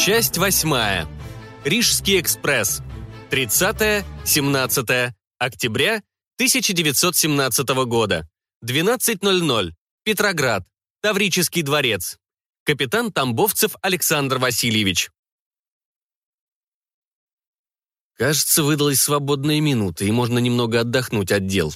Часть восьмая. Рижский экспресс. 30-17 октября 1917 года. 12.00. Петроград. Таврический дворец. Капитан Тамбовцев Александр Васильевич. Кажется, выдалась свободная минута, и можно немного отдохнуть от дел.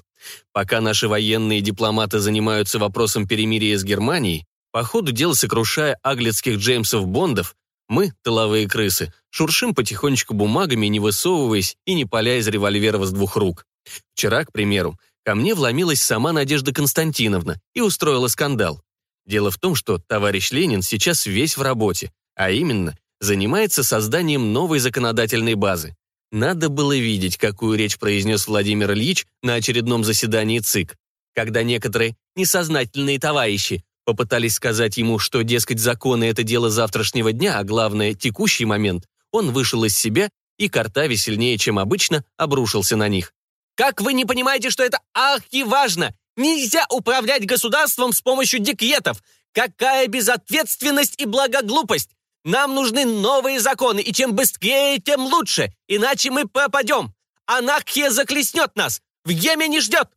Пока наши военные дипломаты занимаются вопросом перемирия с Германией, по ходу дела сокрушая аглицких Джеймсов Бондов, мы, тыловые крысы, шуршим потихонечку бумагами, не высовываясь и не паля из револьверов с двух рук. Вчера, к примеру, ко мне вломилась сама Надежда Константиновна и устроила скандал. Дело в том, что товарищ Ленин сейчас весь в работе, а именно занимается созданием новой законодательной базы. Надо было видеть, какую речь произнес Владимир Ильич на очередном заседании ЦИК, когда некоторые несознательные товарищи Попытались сказать ему, что, дескать, законы — это дело завтрашнего дня, а главное — текущий момент. Он вышел из себя и, картави сильнее, чем обычно, обрушился на них. «Как вы не понимаете, что это архиважно? Нельзя управлять государством с помощью декретов! Какая безответственность и благоглупость! Нам нужны новые законы, и чем быстрее, тем лучше, иначе мы пропадем! Анархия заклеснет нас! В Йеме не ждет!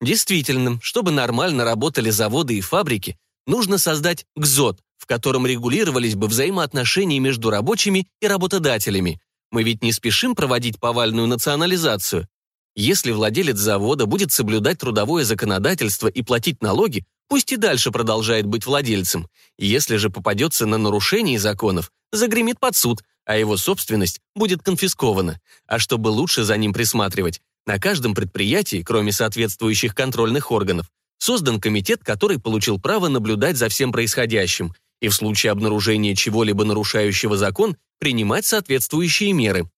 Действительно, чтобы нормально работали заводы и фабрики, нужно создать ГЗОТ, в котором регулировались бы взаимоотношения между рабочими и работодателями. Мы ведь не спешим проводить повальную национализацию. Если владелец завода будет соблюдать трудовое законодательство и платить налоги, пусть и дальше продолжает быть владельцем. Если же попадется на нарушение законов, загремит под суд, а его собственность будет конфискована. А чтобы лучше за ним присматривать, на каждом предприятии, кроме соответствующих контрольных органов, создан комитет, который получил право наблюдать за всем происходящим и в случае обнаружения чего-либо нарушающего закон принимать соответствующие меры.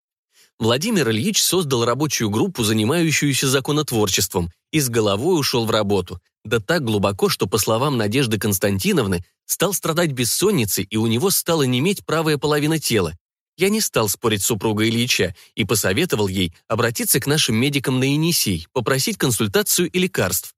Владимир Ильич создал рабочую группу, занимающуюся законотворчеством, и с головой ушел в работу. Да так глубоко, что, по словам Надежды Константиновны, стал страдать бессонницей, и у него стало неметь правая половина тела. Я не стал спорить с супругой Ильича и посоветовал ей обратиться к нашим медикам на Енисей, попросить консультацию и лекарств.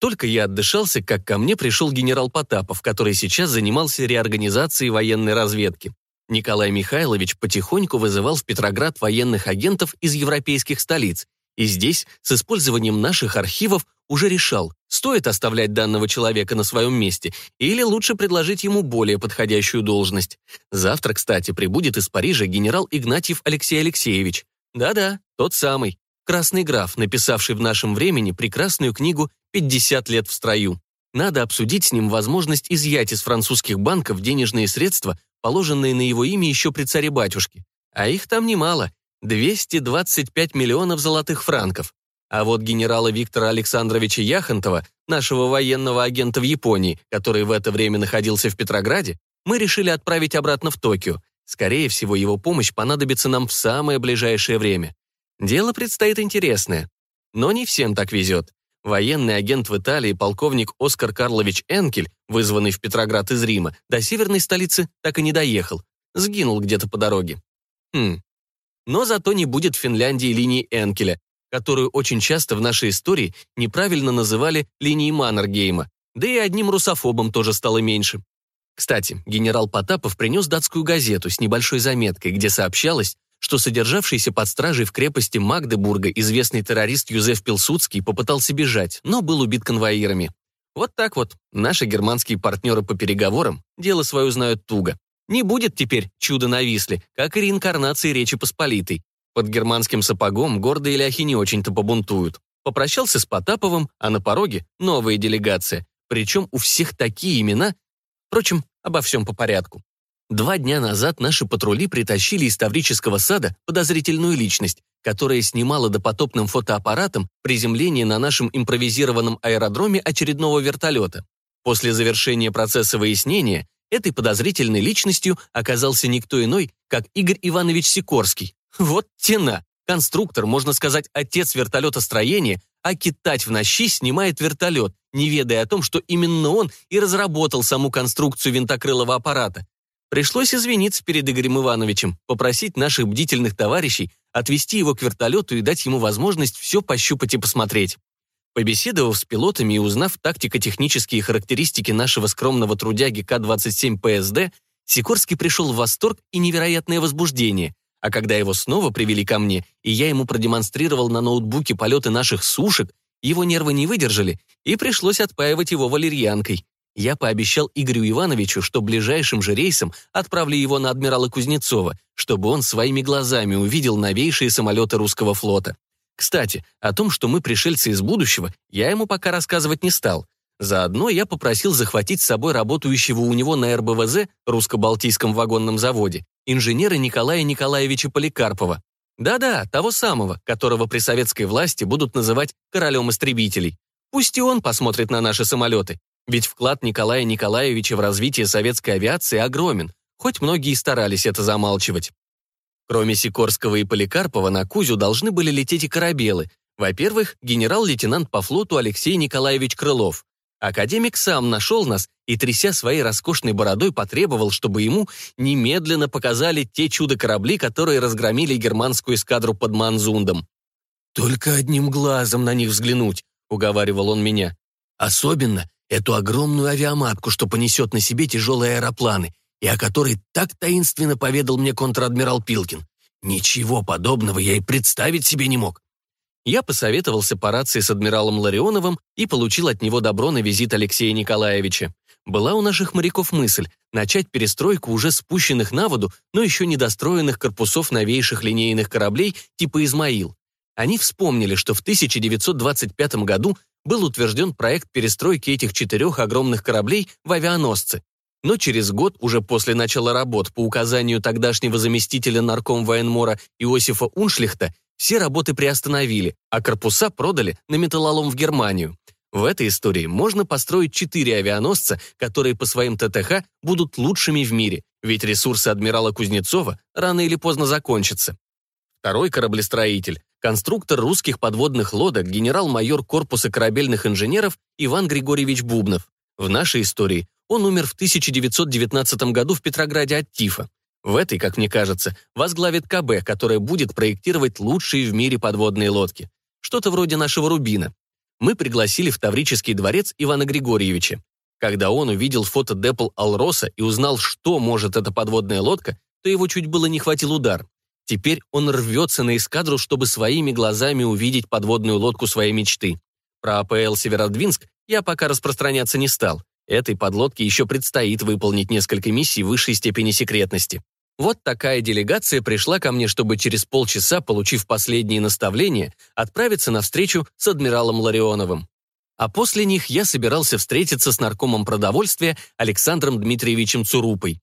Только я отдышался, как ко мне пришел генерал Потапов, который сейчас занимался реорганизацией военной разведки. Николай Михайлович потихоньку вызывал в Петроград военных агентов из европейских столиц, и здесь, с использованием наших архивов, уже решал, стоит оставлять данного человека на своем месте или лучше предложить ему более подходящую должность. Завтра, кстати, прибудет из Парижа генерал Игнатьев Алексей Алексеевич. Да-да, тот самый. Красный граф, написавший в нашем времени прекрасную книгу «50 лет в строю». Надо обсудить с ним возможность изъять из французских банков денежные средства, положенные на его имя еще при царе-батюшке. А их там немало – 225 миллионов золотых франков. А вот генерала Виктора Александровича Яхонтова, нашего военного агента в Японии, который в это время находился в Петрограде, мы решили отправить обратно в Токио. Скорее всего, его помощь понадобится нам в самое ближайшее время. Дело предстоит интересное. Но не всем так везет. Военный агент в Италии, полковник Оскар Карлович Энкель, вызванный в Петроград из Рима, до северной столицы так и не доехал. Сгинул где-то по дороге. Хм. Но зато не будет в Финляндии линии Энкеля, которую очень часто в нашей истории неправильно называли линией Маннергейма, да и одним русофобом тоже стало меньше. Кстати, генерал Потапов принес датскую газету с небольшой заметкой, где сообщалось, что содержавшийся под стражей в крепости Магдебурга известный террорист Юзеф Пилсудский попытался бежать, но был убит конвоирами. Вот так вот, наши германские партнеры по переговорам дело свое знают туго. Не будет теперь чуда на Висле, как и реинкарнации Речи Посполитой. Под германским сапогом гордые ляхи не очень-то побунтуют. Попрощался с Потаповым, а на пороге новая делегация. Причем у всех такие имена. Впрочем, обо всем по порядку. Два дня назад наши патрули притащили из Таврического сада подозрительную личность, которая снимала допотопным фотоаппаратом приземление на нашем импровизированном аэродроме очередного вертолета. После завершения процесса выяснения этой подозрительной личностью оказался никто иной, как Игорь Иванович Сикорский, вот тена. Конструктор, можно сказать, отец вертолетостроения, а китать в нощи снимает вертолет, не ведая о том, что именно он и разработал саму конструкцию винтокрылого аппарата. Пришлось извиниться перед Игорем Ивановичем, попросить наших бдительных товарищей отвезти его к вертолету и дать ему возможность все пощупать и посмотреть. Побеседовав с пилотами и узнав тактико-технические характеристики нашего скромного трудяги К-27 ПСД, Сикорский пришел в восторг и невероятное возбуждение, а когда его снова привели ко мне, и я ему продемонстрировал на ноутбуке полеты наших сушек, его нервы не выдержали, и пришлось отпаивать его валерьянкой. Я пообещал Игорю Ивановичу, что ближайшим же рейсом отправлю его на адмирала Кузнецова, чтобы он своими глазами увидел новейшие самолеты русского флота. Кстати, о том, что мы пришельцы из будущего, я ему пока рассказывать не стал. Заодно я попросил захватить с собой работающего у него на РБВЗ, русско-балтийском вагонном заводе, инженера Николая Николаевича Поликарпова. Да-да, того самого, которого при советской власти будут называть королем истребителей. Пусть и он посмотрит на наши самолеты, ведь вклад Николая Николаевича в развитие советской авиации огромен, хоть многие старались это замалчивать. Кроме Сикорского и Поликарпова на Кузю должны были лететь и корабелы. Во-первых, генерал-лейтенант по флоту Алексей Николаевич Крылов. Академик сам нашел нас и, тряся своей роскошной бородой, потребовал, чтобы ему немедленно показали те чудо-корабли, которые разгромили германскую эскадру под Манзундом. «Только одним глазом на них взглянуть», — уговаривал он меня. «Особенно Эту огромную авиаматку, что понесет на себе тяжелые аэропланы, и о которой так таинственно поведал мне контр-адмирал Пилкин. Ничего подобного я и представить себе не мог. Я посоветовался по рации с адмиралом Ларионовым и получил от него добро на визит Алексея Николаевича. Была у наших моряков мысль начать перестройку уже спущенных на воду, но еще недостроенных корпусов новейших линейных кораблей типа «Измаил». Они вспомнили, что в 1925 году был утвержден проект перестройки этих четырех огромных кораблей в авианосцы. Но через год, уже после начала работ по указанию тогдашнего заместителя нарком военмора Иосифа Уншлихта, все работы приостановили, а корпуса продали на металлолом в Германию. В этой истории можно построить четыре авианосца, которые по своим ТТХ будут лучшими в мире, ведь ресурсы адмирала Кузнецова рано или поздно закончатся. Второй кораблестроитель конструктор русских подводных лодок, генерал-майор корпуса корабельных инженеров Иван Григорьевич Бубнов. В нашей истории он умер в 1919 году в Петрограде от тифа. В этой, как мне кажется, возглавит КБ, которая будет проектировать лучшие в мире подводные лодки. Что-то вроде нашего Рубина. Мы пригласили в Таврический дворец Ивана Григорьевича. Когда он увидел фото Депл Алроса и узнал, что может эта подводная лодка, то его чуть было не хватил удар. Теперь он рвется на эскадру, чтобы своими глазами увидеть подводную лодку своей мечты. Про АПЛ Северодвинск я пока распространяться не стал. Этой подлодке еще предстоит выполнить несколько миссий высшей степени секретности. Вот такая делегация пришла ко мне, чтобы через полчаса, получив последние наставления, отправиться на встречу с адмиралом Ларионовым. А после них я собирался встретиться с наркомом продовольствия Александром Дмитриевичем Цурупой.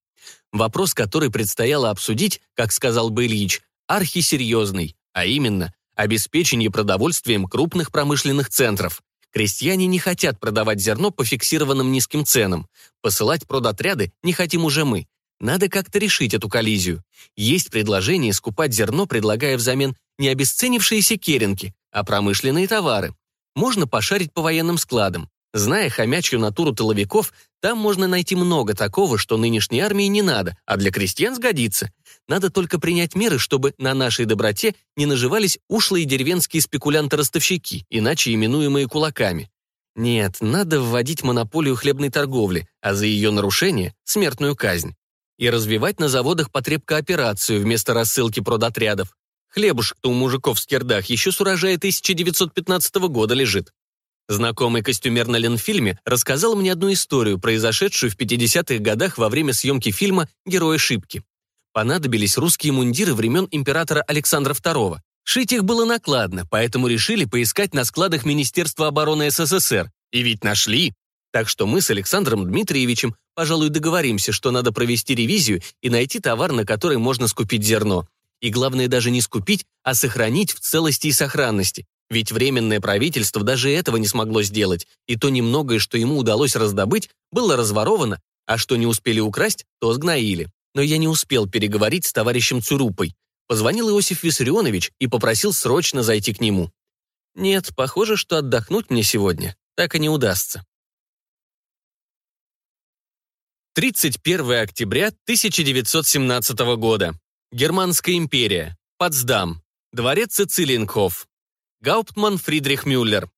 Вопрос, который предстояло обсудить, как сказал бы Ильич, архисерьезный, а именно обеспечение продовольствием крупных промышленных центров. Крестьяне не хотят продавать зерно по фиксированным низким ценам. Посылать продотряды не хотим уже мы. Надо как-то решить эту коллизию. Есть предложение скупать зерно, предлагая взамен не обесценившиеся керенки, а промышленные товары. Можно пошарить по военным складам. Зная хомячью натуру тыловиков, там можно найти много такого, что нынешней армии не надо, а для крестьян сгодится. Надо только принять меры, чтобы на нашей доброте не наживались ушлые деревенские спекулянты-ростовщики, иначе именуемые кулаками. Нет, надо вводить монополию хлебной торговли, а за ее нарушение – смертную казнь. И развивать на заводах потребкооперацию вместо рассылки продотрядов. Хлебушек-то у мужиков в скирдах еще с урожая 1915 года лежит. Знакомый костюмер на Ленфильме рассказал мне одну историю, произошедшую в 50-х годах во время съемки фильма «Герои шибки». Понадобились русские мундиры времен императора Александра II. Шить их было накладно, поэтому решили поискать на складах Министерства обороны СССР. И ведь нашли. Так что мы с Александром Дмитриевичем, пожалуй, договоримся, что надо провести ревизию и найти товар, на который можно скупить зерно. И главное даже не скупить, а сохранить в целости и сохранности. Ведь Временное правительство даже этого не смогло сделать, и то немногое, что ему удалось раздобыть, было разворовано, а что не успели украсть, то сгноили. Но я не успел переговорить с товарищем Цурупой. Позвонил Иосиф Виссарионович и попросил срочно зайти к нему. Нет, похоже, что отдохнуть мне сегодня так и не удастся. 31 октября 1917 года. Германская империя. Потсдам. Дворец Цицилиенкоф. Гауптман Фридрих Мюллер.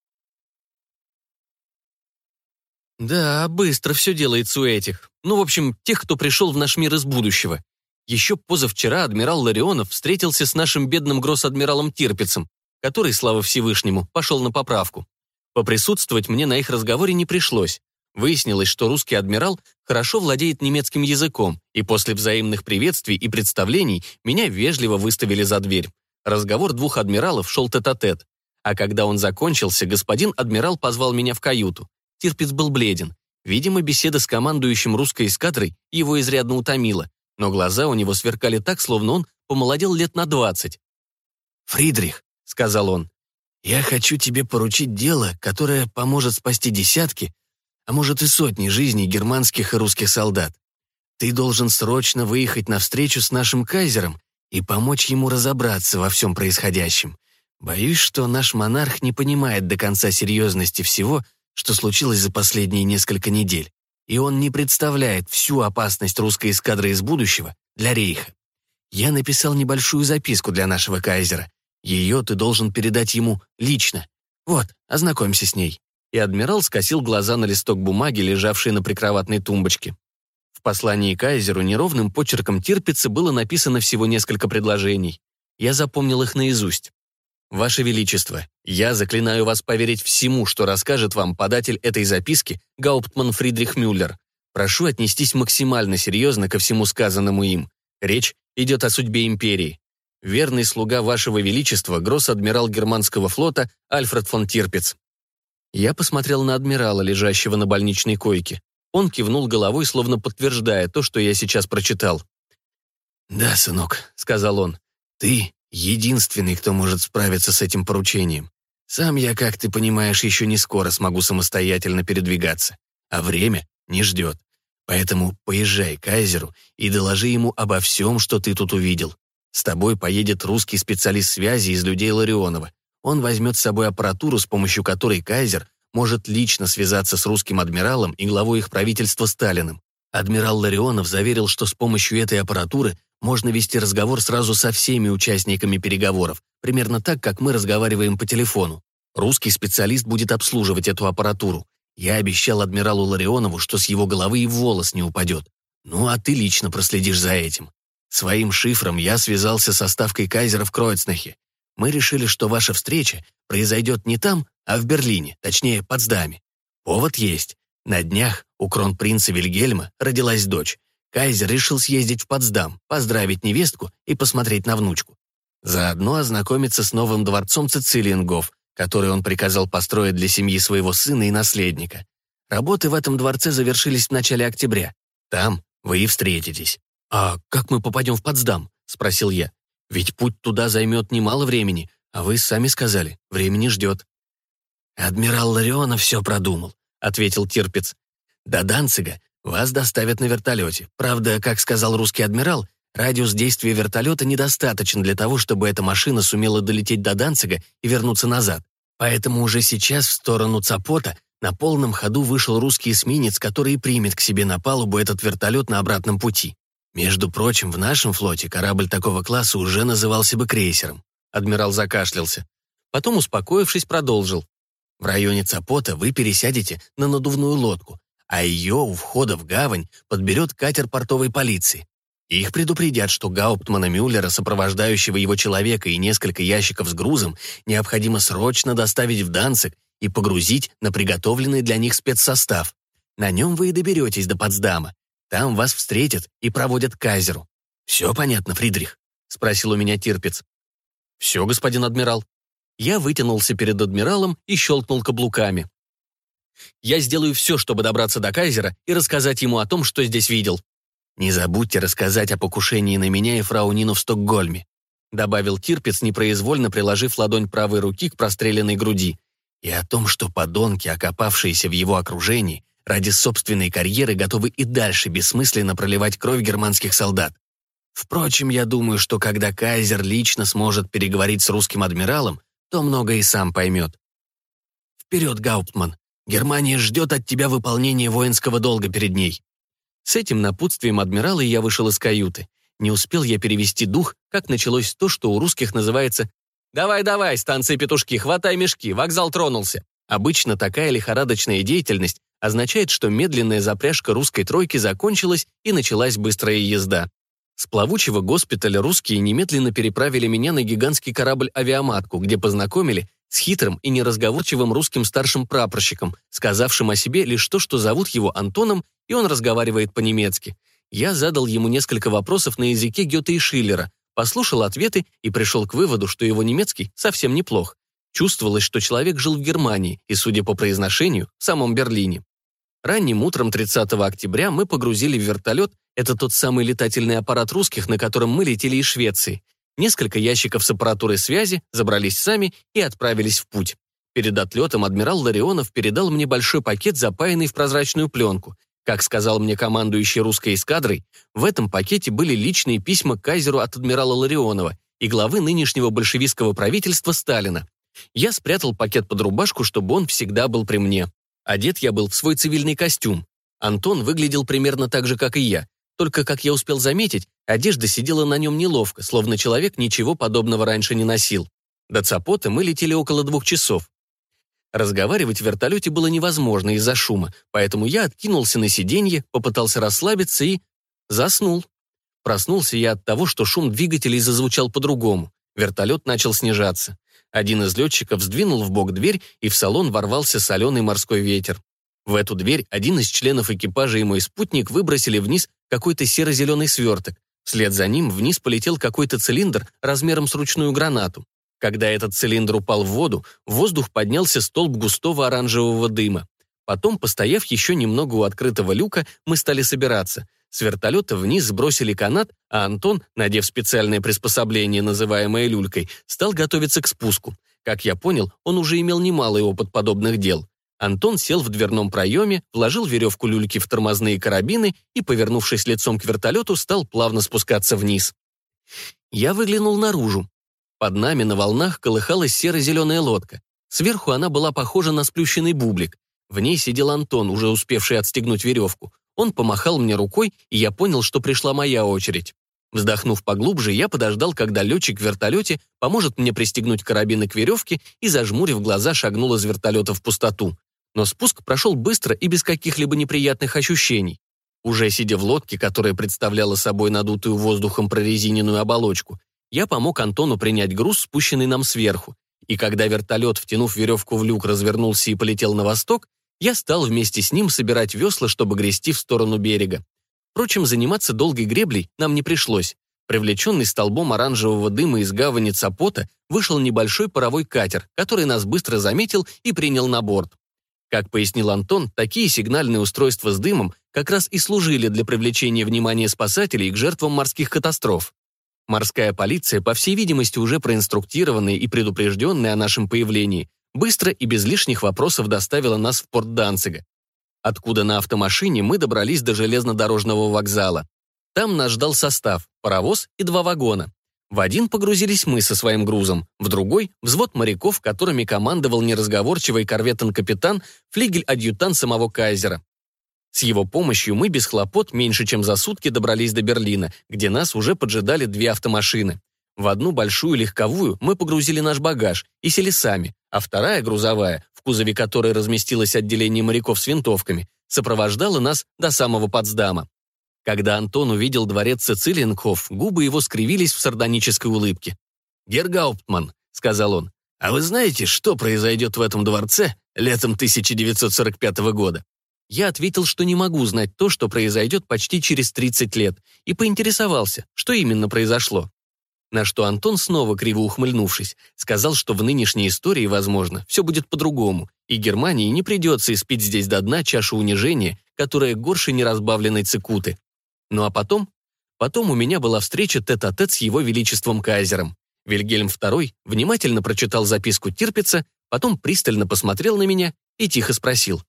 Да, быстро все делается у этих. Ну, в общем, тех, кто пришел в наш мир из будущего. Еще позавчера адмирал Ларионов встретился с нашим бедным гросс-адмиралом Тирпицем, который, слава Всевышнему, пошел на поправку. Поприсутствовать мне на их разговоре не пришлось. Выяснилось, что русский адмирал хорошо владеет немецким языком, и после взаимных приветствий и представлений меня вежливо выставили за дверь. Разговор двух адмиралов шел тет-а-тет. -тет. А когда он закончился, господин адмирал позвал меня в каюту. Тирпиц был бледен. Видимо, беседа с командующим русской эскадрой его изрядно утомила, но глаза у него сверкали так, словно он помолодел лет на двадцать. «Фридрих», — сказал он, — «я хочу тебе поручить дело, которое поможет спасти десятки, а может и сотни жизней германских и русских солдат. Ты должен срочно выехать на встречу с нашим кайзером и помочь ему разобраться во всем происходящем. Боюсь, что наш монарх не понимает до конца серьезности всего, что случилось за последние несколько недель, и он не представляет всю опасность русской эскадры из будущего для рейха. Я написал небольшую записку для нашего кайзера. Ее ты должен передать ему лично. Вот, ознакомься с ней и адмирал скосил глаза на листок бумаги, лежавший на прикроватной тумбочке. В послании Кайзеру неровным почерком Тирпица было написано всего несколько предложений. Я запомнил их наизусть. «Ваше Величество, я заклинаю вас поверить всему, что расскажет вам податель этой записки, Гауптман Фридрих Мюллер. Прошу отнестись максимально серьезно ко всему сказанному им. Речь идет о судьбе империи. Верный слуга Вашего Величества, гросс-адмирал германского флота Альфред фон Тирпиц». Я посмотрел на адмирала, лежащего на больничной койке. Он кивнул головой, словно подтверждая то, что я сейчас прочитал. «Да, сынок», — сказал он, — «ты единственный, кто может справиться с этим поручением. Сам я, как ты понимаешь, еще не скоро смогу самостоятельно передвигаться, а время не ждет. Поэтому поезжай к Кайзеру и доложи ему обо всем, что ты тут увидел. С тобой поедет русский специалист связи из людей Ларионова. Он возьмет с собой аппаратуру, с помощью которой Кайзер может лично связаться с русским адмиралом и главой их правительства Сталиным. Адмирал Ларионов заверил, что с помощью этой аппаратуры можно вести разговор сразу со всеми участниками переговоров, примерно так, как мы разговариваем по телефону. Русский специалист будет обслуживать эту аппаратуру. Я обещал адмиралу Ларионову, что с его головы и волос не упадет. Ну, а ты лично проследишь за этим. Своим шифром я связался со ставкой Кайзера в Кройцнахе мы решили, что ваша встреча произойдет не там, а в Берлине, точнее, Потсдаме. Повод есть. На днях у кронпринца Вильгельма родилась дочь. Кайзер решил съездить в Потсдам, поздравить невестку и посмотреть на внучку. Заодно ознакомиться с новым дворцом Цицилиенгов, который он приказал построить для семьи своего сына и наследника. Работы в этом дворце завершились в начале октября. Там вы и встретитесь. «А как мы попадем в Потсдам?» — спросил я. Ведь путь туда займет немало времени, а вы сами сказали, времени ждет». «Адмирал Ларионов все продумал», — ответил Тирпиц. «До Данцига вас доставят на вертолете. Правда, как сказал русский адмирал, радиус действия вертолета недостаточен для того, чтобы эта машина сумела долететь до Данцига и вернуться назад. Поэтому уже сейчас в сторону Цапота на полном ходу вышел русский эсминец, который примет к себе на палубу этот вертолет на обратном пути. Между прочим, в нашем флоте корабль такого класса уже назывался бы крейсером. Адмирал закашлялся. Потом, успокоившись, продолжил. В районе Цапота вы пересядете на надувную лодку, а ее у входа в гавань подберет катер портовой полиции. Их предупредят, что Гауптмана Мюллера, сопровождающего его человека и несколько ящиков с грузом, необходимо срочно доставить в Данцик и погрузить на приготовленный для них спецсостав. На нем вы и доберетесь до Потсдама, там вас встретят и проводят к кайзеру. Все понятно, Фридрих?» — спросил у меня Тирпиц. «Все, господин адмирал». Я вытянулся перед адмиралом и щелкнул каблуками. «Я сделаю все, чтобы добраться до кайзера и рассказать ему о том, что здесь видел». «Не забудьте рассказать о покушении на меня и фрау Нину в Стокгольме», добавил Тирпиц, непроизвольно приложив ладонь правой руки к простреленной груди, и о том, что подонки, окопавшиеся в его окружении, ради собственной карьеры готовы и дальше бессмысленно проливать кровь германских солдат. Впрочем, я думаю, что когда Кайзер лично сможет переговорить с русским адмиралом, то многое и сам поймет. Вперед, Гауптман! Германия ждет от тебя выполнения воинского долга перед ней. С этим напутствием адмирала я вышел из каюты. Не успел я перевести дух, как началось то, что у русских называется «Давай-давай, станции петушки, хватай мешки, вокзал тронулся». Обычно такая лихорадочная деятельность означает, что медленная запряжка русской тройки закончилась и началась быстрая езда. С плавучего госпиталя русские немедленно переправили меня на гигантский корабль «Авиаматку», где познакомили с хитрым и неразговорчивым русским старшим прапорщиком, сказавшим о себе лишь то, что зовут его Антоном, и он разговаривает по-немецки. Я задал ему несколько вопросов на языке Гёте и Шиллера, послушал ответы и пришел к выводу, что его немецкий совсем неплох. Чувствовалось, что человек жил в Германии и, судя по произношению, в самом Берлине. Ранним утром 30 октября мы погрузили в вертолет, это тот самый летательный аппарат русских, на котором мы летели из Швеции, несколько ящиков с аппаратурой связи, забрались сами и отправились в путь. Перед отлетом адмирал Ларионов передал мне большой пакет, запаянный в прозрачную пленку. Как сказал мне командующий русской эскадрой, в этом пакете были личные письма кайзеру от адмирала Ларионова и главы нынешнего большевистского правительства Сталина. Я спрятал пакет под рубашку, чтобы он всегда был при мне. Одет я был в свой цивильный костюм. Антон выглядел примерно так же, как и я. Только, как я успел заметить, одежда сидела на нем неловко, словно человек ничего подобного раньше не носил. До Цапота мы летели около двух часов. Разговаривать в вертолете было невозможно из-за шума, поэтому я откинулся на сиденье, попытался расслабиться и... заснул. Проснулся я от того, что шум двигателей зазвучал по-другому. Вертолет начал снижаться. Один из летчиков сдвинул в бок дверь, и в салон ворвался соленый морской ветер. В эту дверь один из членов экипажа и мой спутник выбросили вниз какой-то серо-зеленый сверток. Вслед за ним вниз полетел какой-то цилиндр размером с ручную гранату. Когда этот цилиндр упал в воду, в воздух поднялся столб густого оранжевого дыма. Потом, постояв еще немного у открытого люка, мы стали собираться. С вертолета вниз сбросили канат, а Антон, надев специальное приспособление, называемое люлькой, стал готовиться к спуску. Как я понял, он уже имел немалый опыт подобных дел. Антон сел в дверном проеме, вложил веревку люльки в тормозные карабины и, повернувшись лицом к вертолету, стал плавно спускаться вниз. Я выглянул наружу. Под нами на волнах колыхалась серо-зеленая лодка. Сверху она была похожа на сплющенный бублик. В ней сидел Антон, уже успевший отстегнуть веревку. Он помахал мне рукой, и я понял, что пришла моя очередь. Вздохнув поглубже, я подождал, когда летчик в вертолете поможет мне пристегнуть карабины к веревке и, зажмурив глаза, шагнул из вертолета в пустоту. Но спуск прошел быстро и без каких-либо неприятных ощущений. Уже сидя в лодке, которая представляла собой надутую воздухом прорезиненную оболочку, я помог Антону принять груз, спущенный нам сверху. И когда вертолет, втянув веревку в люк, развернулся и полетел на восток, я стал вместе с ним собирать весла, чтобы грести в сторону берега. Впрочем, заниматься долгой греблей нам не пришлось. Привлеченный столбом оранжевого дыма из гавани Цапота вышел небольшой паровой катер, который нас быстро заметил и принял на борт. Как пояснил Антон, такие сигнальные устройства с дымом как раз и служили для привлечения внимания спасателей к жертвам морских катастроф. Морская полиция, по всей видимости, уже проинструктированная и предупрежденная о нашем появлении, быстро и без лишних вопросов доставила нас в порт Данцига, откуда на автомашине мы добрались до железнодорожного вокзала. Там нас ждал состав, паровоз и два вагона. В один погрузились мы со своим грузом, в другой — взвод моряков, которыми командовал неразговорчивый корветен-капитан, флигель-адъютант самого Кайзера. С его помощью мы без хлопот меньше чем за сутки добрались до Берлина, где нас уже поджидали две автомашины. В одну большую легковую мы погрузили наш багаж и сели сами, а вторая, грузовая, в кузове которой разместилось отделение моряков с винтовками, сопровождала нас до самого Потсдама. Когда Антон увидел дворец Цицилиенкоф, губы его скривились в сардонической улыбке. «Гергауптман», — сказал он, — «а вы знаете, что произойдет в этом дворце летом 1945 года?» Я ответил, что не могу знать то, что произойдет почти через 30 лет, и поинтересовался, что именно произошло. На что Антон, снова криво ухмыльнувшись, сказал, что в нынешней истории, возможно, все будет по-другому, и Германии не придется испить здесь до дна чашу унижения, которая горше неразбавленной цикуты. Ну а потом? Потом у меня была встреча тет-а-тет -тет с его величеством Кайзером. Вильгельм II внимательно прочитал записку Тирпица, потом пристально посмотрел на меня и тихо спросил.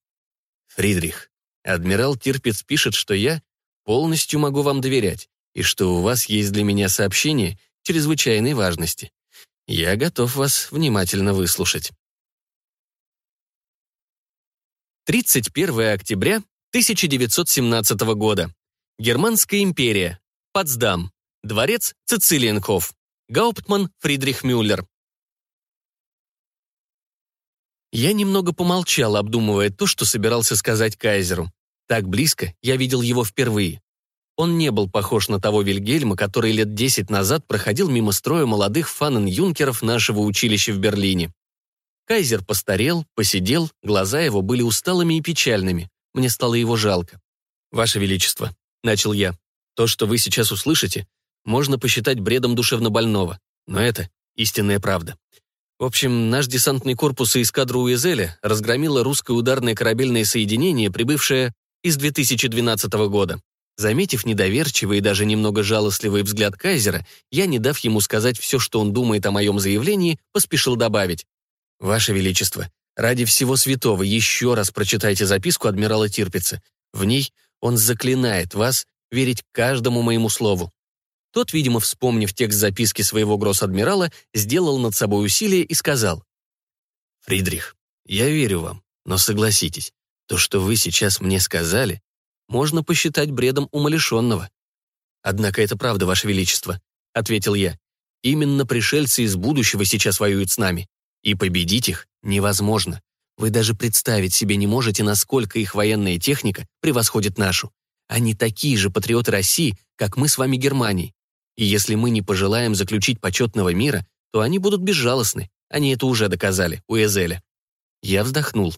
«Фридрих, адмирал Тирпиц пишет, что я полностью могу вам доверять, и что у вас есть для меня сообщение чрезвычайной важности. Я готов вас внимательно выслушать». 31 октября 1917 года. Германская империя. Потсдам. Дворец Цицилиенхоф. Гауптман Фридрих Мюллер. Я немного помолчал, обдумывая то, что собирался сказать Кайзеру. Так близко я видел его впервые. Он не был похож на того Вильгельма, который лет десять назад проходил мимо строя молодых фанен-юнкеров нашего училища в Берлине. Кайзер постарел, посидел, глаза его были усталыми и печальными. Мне стало его жалко. «Ваше Величество», — начал я, — «то, что вы сейчас услышите, можно посчитать бредом душевнобольного, но это истинная правда. В общем, наш десантный корпус и эскадра Уэзеля разгромило русское ударное корабельное соединение, прибывшее из 2012 года. Заметив недоверчивый и даже немного жалостливый взгляд Кайзера, я, не дав ему сказать все, что он думает о моем заявлении, поспешил добавить. «Ваше Величество, ради всего святого еще раз прочитайте записку адмирала Тирпица. В ней он заклинает вас верить каждому моему слову. Тот, видимо, вспомнив текст записки своего гросс-адмирала, сделал над собой усилие и сказал. «Фридрих, я верю вам, но согласитесь, то, что вы сейчас мне сказали, можно посчитать бредом умалишенного». «Однако это правда, Ваше Величество», — ответил я. «Именно пришельцы из будущего сейчас воюют с нами, и победить их невозможно. Вы даже представить себе не можете, насколько их военная техника превосходит нашу. Они такие же патриоты России, как мы с вами Германии. И если мы не пожелаем заключить почетного мира, то они будут безжалостны. Они это уже доказали у Эзеля. Я вздохнул.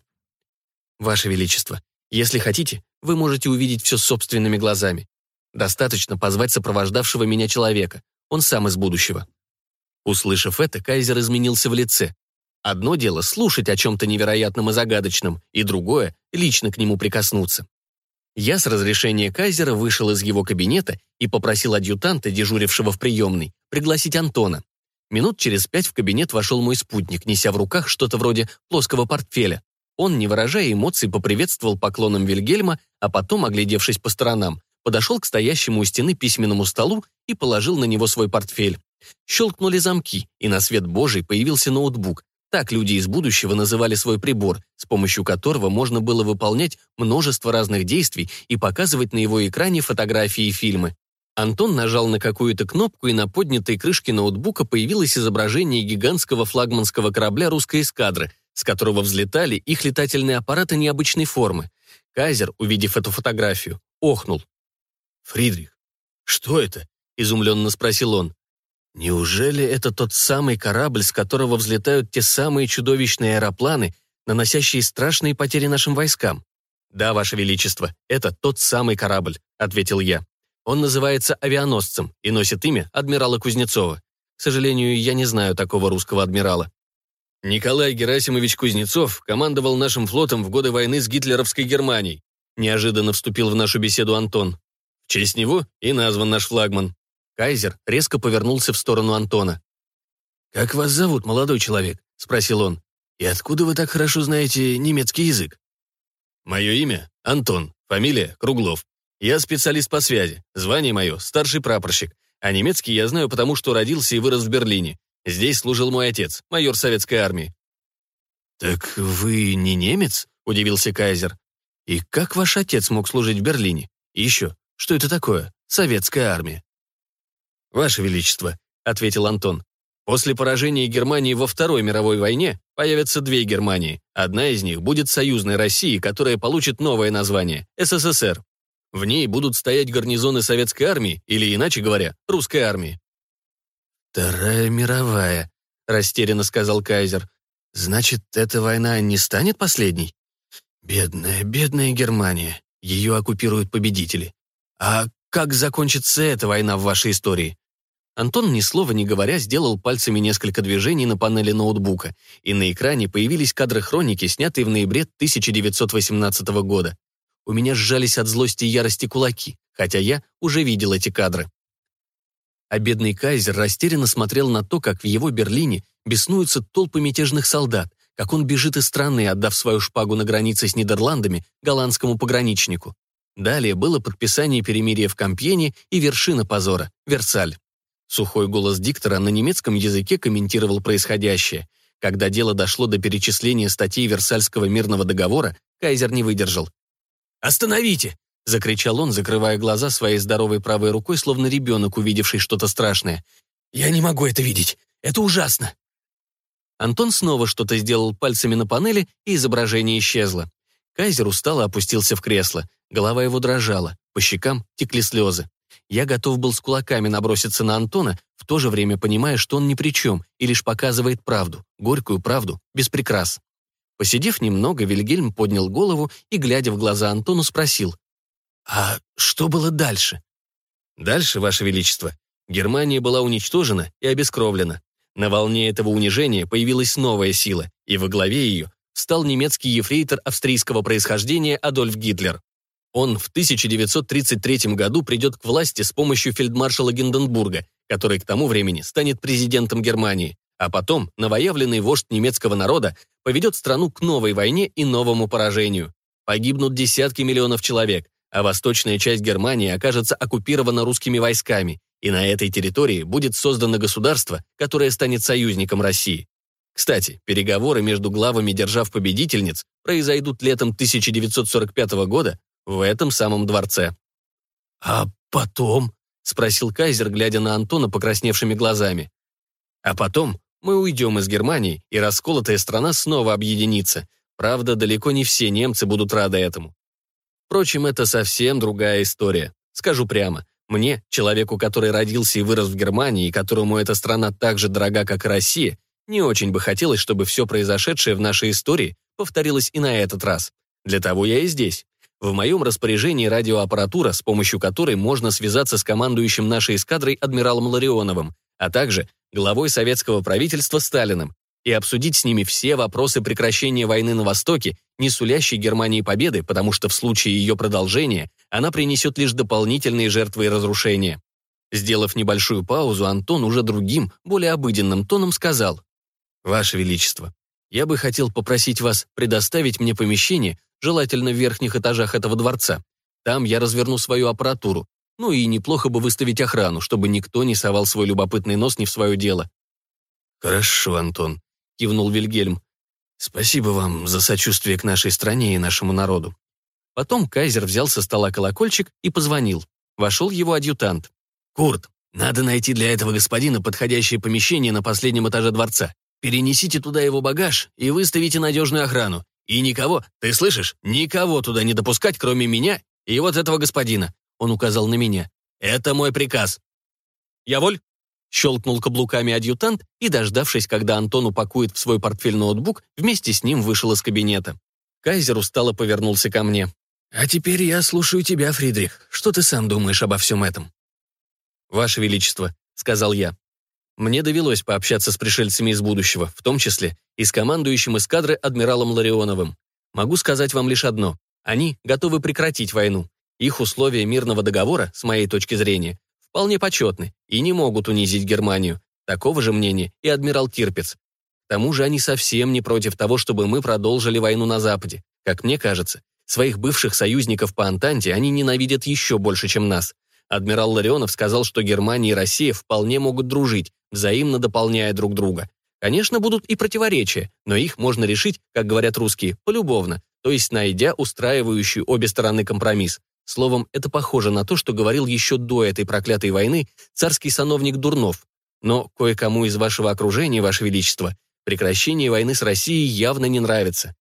Ваше Величество, если хотите, вы можете увидеть все собственными глазами. Достаточно позвать сопровождавшего меня человека. Он сам из будущего. Услышав это, Кайзер изменился в лице. Одно дело слушать о чем-то невероятном и загадочном, и другое — лично к нему прикоснуться. Я с разрешения Кайзера вышел из его кабинета и попросил адъютанта, дежурившего в приемной, пригласить Антона. Минут через пять в кабинет вошел мой спутник, неся в руках что-то вроде плоского портфеля. Он, не выражая эмоций, поприветствовал поклоном Вильгельма, а потом, оглядевшись по сторонам, подошел к стоящему у стены письменному столу и положил на него свой портфель. Щелкнули замки, и на свет Божий появился ноутбук, так люди из будущего называли свой прибор, с помощью которого можно было выполнять множество разных действий и показывать на его экране фотографии и фильмы. Антон нажал на какую-то кнопку, и на поднятой крышке ноутбука появилось изображение гигантского флагманского корабля русской эскадры, с которого взлетали их летательные аппараты необычной формы. Кайзер, увидев эту фотографию, охнул. «Фридрих, что это?» — изумленно спросил он. Неужели это тот самый корабль, с которого взлетают те самые чудовищные аэропланы, наносящие страшные потери нашим войскам? «Да, Ваше Величество, это тот самый корабль», — ответил я. Он называется авианосцем и носит имя адмирала Кузнецова. К сожалению, я не знаю такого русского адмирала. Николай Герасимович Кузнецов командовал нашим флотом в годы войны с гитлеровской Германией. Неожиданно вступил в нашу беседу Антон. В честь него и назван наш флагман. Кайзер резко повернулся в сторону Антона. «Как вас зовут, молодой человек?» — спросил он. «И откуда вы так хорошо знаете немецкий язык?» «Мое имя — Антон, фамилия — Круглов. Я специалист по связи, звание мое — старший прапорщик, а немецкий я знаю потому, что родился и вырос в Берлине. Здесь служил мой отец, майор советской армии». «Так вы не немец?» — удивился Кайзер. «И как ваш отец мог служить в Берлине? И еще, что это такое? Советская армия?» «Ваше Величество», — ответил Антон, «после поражения Германии во Второй мировой войне появятся две Германии. Одна из них будет союзной России, которая получит новое название — СССР. В ней будут стоять гарнизоны советской армии, или, иначе говоря, русской армии». «Вторая мировая», — растерянно сказал Кайзер. «Значит, эта война не станет последней?» «Бедная, бедная Германия. Ее оккупируют победители. А как закончится эта война в вашей истории?» Антон, ни слова не говоря, сделал пальцами несколько движений на панели ноутбука, и на экране появились кадры хроники, снятые в ноябре 1918 года. У меня сжались от злости и ярости кулаки, хотя я уже видел эти кадры. А бедный кайзер растерянно смотрел на то, как в его Берлине беснуются толпы мятежных солдат, как он бежит из страны, отдав свою шпагу на границе с Нидерландами голландскому пограничнику. Далее было подписание перемирия в Кампьене и вершина позора – Версаль. Сухой голос диктора на немецком языке комментировал происходящее. Когда дело дошло до перечисления статей Версальского мирного договора, Кайзер не выдержал. «Остановите!» — закричал он, закрывая глаза своей здоровой правой рукой, словно ребенок, увидевший что-то страшное. «Я не могу это видеть. Это ужасно!» Антон снова что-то сделал пальцами на панели, и изображение исчезло. Кайзер устало опустился в кресло. Голова его дрожала, по щекам текли слезы. Я готов был с кулаками наброситься на Антона, в то же время понимая, что он ни при чем и лишь показывает правду, горькую правду, без прикрас. Посидев немного, Вильгельм поднял голову и, глядя в глаза Антону, спросил, «А что было дальше?» «Дальше, Ваше Величество, Германия была уничтожена и обескровлена. На волне этого унижения появилась новая сила, и во главе ее стал немецкий ефрейтор австрийского происхождения Адольф Гитлер. Он в 1933 году придет к власти с помощью фельдмаршала Гинденбурга, который к тому времени станет президентом Германии, а потом новоявленный вождь немецкого народа поведет страну к новой войне и новому поражению. Погибнут десятки миллионов человек, а восточная часть Германии окажется оккупирована русскими войсками, и на этой территории будет создано государство, которое станет союзником России. Кстати, переговоры между главами держав-победительниц произойдут летом 1945 года в этом самом дворце. «А потом?» — спросил Кайзер, глядя на Антона покрасневшими глазами. «А потом мы уйдем из Германии, и расколотая страна снова объединится. Правда, далеко не все немцы будут рады этому. Впрочем, это совсем другая история. Скажу прямо, мне, человеку, который родился и вырос в Германии, и которому эта страна так же дорога, как и Россия, не очень бы хотелось, чтобы все произошедшее в нашей истории повторилось и на этот раз. Для того я и здесь. В моем распоряжении радиоаппаратура, с помощью которой можно связаться с командующим нашей эскадрой адмиралом Ларионовым, а также главой советского правительства Сталиным, и обсудить с ними все вопросы прекращения войны на Востоке, не сулящей Германии победы, потому что в случае ее продолжения она принесет лишь дополнительные жертвы и разрушения. Сделав небольшую паузу, Антон уже другим, более обыденным тоном сказал, «Ваше Величество, я бы хотел попросить вас предоставить мне помещение, желательно в верхних этажах этого дворца. Там я разверну свою аппаратуру, ну и неплохо бы выставить охрану, чтобы никто не совал свой любопытный нос не в свое дело». «Хорошо, Антон», — кивнул Вильгельм. «Спасибо вам за сочувствие к нашей стране и нашему народу. Потом Кайзер взял со стола колокольчик и позвонил. Вошел его адъютант. «Курт, надо найти для этого господина подходящее помещение на последнем этаже дворца. Перенесите туда его багаж и выставите надежную охрану. И никого, ты слышишь, никого туда не допускать, кроме меня и вот этого господина». Он указал на меня. «Это мой приказ». «Я воль?» Щелкнул каблуками адъютант и, дождавшись, когда Антон упакует в свой портфель ноутбук, вместе с ним вышел из кабинета. Кайзер устало повернулся ко мне. «А теперь я слушаю тебя, Фридрих. Что ты сам думаешь обо всем этом?» «Ваше Величество», — сказал я. Мне довелось пообщаться с пришельцами из будущего, в том числе и с командующим эскадры адмиралом Ларионовым. Могу сказать вам лишь одно. Они готовы прекратить войну. Их условия мирного договора, с моей точки зрения, вполне почетны и не могут унизить Германию. Такого же мнения и адмирал Тирпец. К тому же они совсем не против того, чтобы мы продолжили войну на Западе. Как мне кажется, Своих бывших союзников по Антанте они ненавидят еще больше, чем нас. Адмирал Ларионов сказал, что Германия и Россия вполне могут дружить, взаимно дополняя друг друга. Конечно, будут и противоречия, но их можно решить, как говорят русские, полюбовно, то есть найдя устраивающий обе стороны компромисс. Словом, это похоже на то, что говорил еще до этой проклятой войны царский сановник Дурнов. Но кое-кому из вашего окружения, Ваше Величество, прекращение войны с Россией явно не нравится.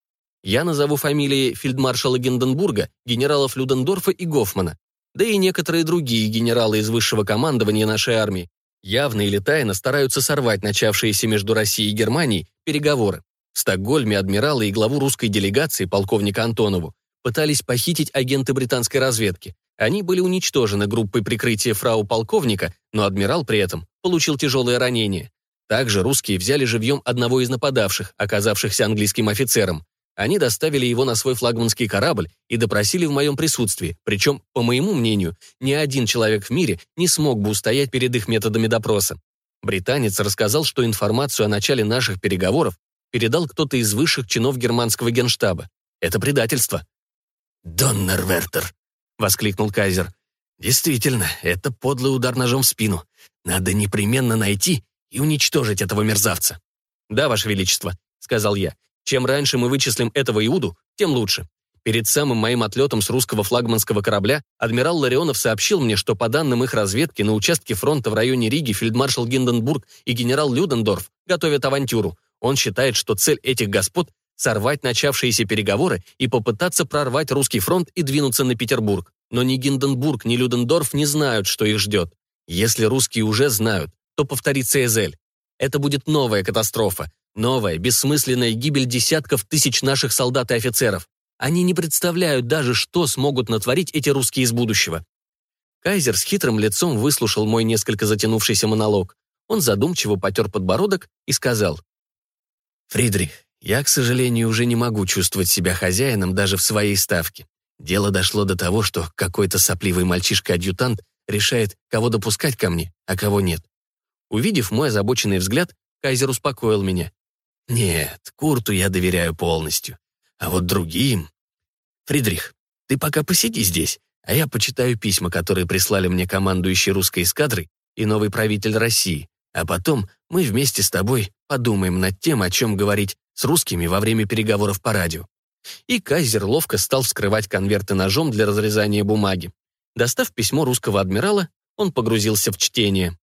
Я назову фамилии фельдмаршала Гинденбурга, генералов Людендорфа и Гофмана, да и некоторые другие генералы из высшего командования нашей армии. Явно или тайно стараются сорвать начавшиеся между Россией и Германией переговоры. В Стокгольме адмиралы и главу русской делегации, полковника Антонову, пытались похитить агенты британской разведки. Они были уничтожены группой прикрытия фрау полковника, но адмирал при этом получил тяжелое ранение. Также русские взяли живьем одного из нападавших, оказавшихся английским офицером. Они доставили его на свой флагманский корабль и допросили в моем присутствии, причем, по моему мнению, ни один человек в мире не смог бы устоять перед их методами допроса. Британец рассказал, что информацию о начале наших переговоров передал кто-то из высших чинов германского генштаба. Это предательство. «Доннервертер!» — воскликнул Кайзер. «Действительно, это подлый удар ножом в спину. Надо непременно найти и уничтожить этого мерзавца». «Да, Ваше Величество», — сказал я. Чем раньше мы вычислим этого Иуду, тем лучше. Перед самым моим отлетом с русского флагманского корабля адмирал Ларионов сообщил мне, что по данным их разведки на участке фронта в районе Риги фельдмаршал Гинденбург и генерал Людендорф готовят авантюру. Он считает, что цель этих господ — сорвать начавшиеся переговоры и попытаться прорвать русский фронт и двинуться на Петербург. Но ни Гинденбург, ни Людендорф не знают, что их ждет. Если русские уже знают, то повторится Эзель. Это будет новая катастрофа, новая, бессмысленная гибель десятков тысяч наших солдат и офицеров. Они не представляют даже, что смогут натворить эти русские из будущего. Кайзер с хитрым лицом выслушал мой несколько затянувшийся монолог. Он задумчиво потер подбородок и сказал. «Фридрих, я, к сожалению, уже не могу чувствовать себя хозяином даже в своей ставке. Дело дошло до того, что какой-то сопливый мальчишка-адъютант решает, кого допускать ко мне, а кого нет. Увидев мой озабоченный взгляд, Кайзер успокоил меня. «Нет, Курту я доверяю полностью. А вот другим...» «Фридрих, ты пока посиди здесь а я почитаю письма, которые прислали мне командующий русской эскадрой и новый правитель России, а потом мы вместе с тобой подумаем над тем, о чем говорить с русскими во время переговоров по радио». И Кайзер ловко стал вскрывать конверты ножом для разрезания бумаги. Достав письмо русского адмирала, он погрузился в чтение.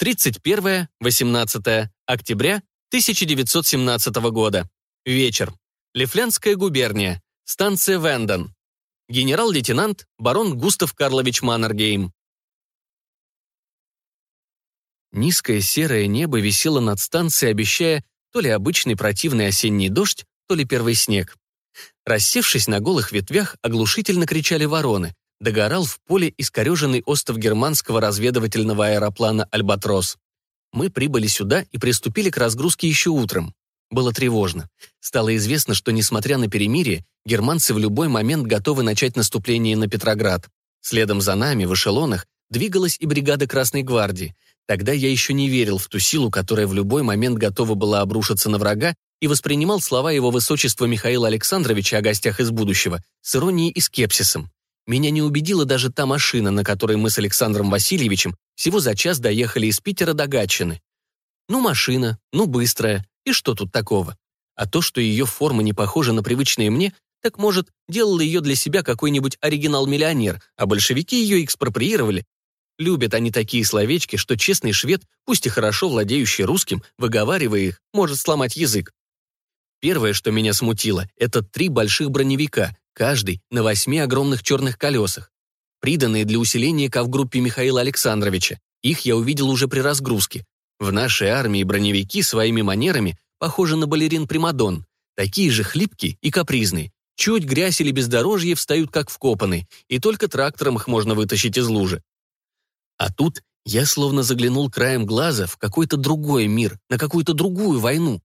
31-18 октября 1917 года. Вечер. Лифлянская губерния. Станция Венден. Генерал-лейтенант барон Густав Карлович Маннергейм. Низкое серое небо висело над станцией, обещая то ли обычный противный осенний дождь, то ли первый снег. Рассевшись на голых ветвях, оглушительно кричали вороны. Догорал в поле искореженный остов германского разведывательного аэроплана «Альбатрос». Мы прибыли сюда и приступили к разгрузке еще утром. Было тревожно. Стало известно, что, несмотря на перемирие, германцы в любой момент готовы начать наступление на Петроград. Следом за нами, в эшелонах, двигалась и бригада Красной Гвардии. Тогда я еще не верил в ту силу, которая в любой момент готова была обрушиться на врага, и воспринимал слова его высочества Михаила Александровича о гостях из будущего с иронией и скепсисом. Меня не убедила даже та машина, на которой мы с Александром Васильевичем всего за час доехали из Питера до Гатчины. Ну, машина, ну, быстрая, и что тут такого? А то, что ее форма не похожа на привычные мне, так, может, делал ее для себя какой-нибудь оригинал-миллионер, а большевики ее экспроприировали. Любят они такие словечки, что честный швед, пусть и хорошо владеющий русским, выговаривая их, может сломать язык. Первое, что меня смутило, это три больших броневика, каждый на восьми огромных черных колесах, приданные для усиления ковгруппе Михаила Александровича. Их я увидел уже при разгрузке. В нашей армии броневики своими манерами похожи на балерин-примадон, такие же хлипкие и капризные. Чуть грязь или бездорожье встают как вкопанные, и только трактором их можно вытащить из лужи. А тут я словно заглянул краем глаза в какой-то другой мир, на какую-то другую войну.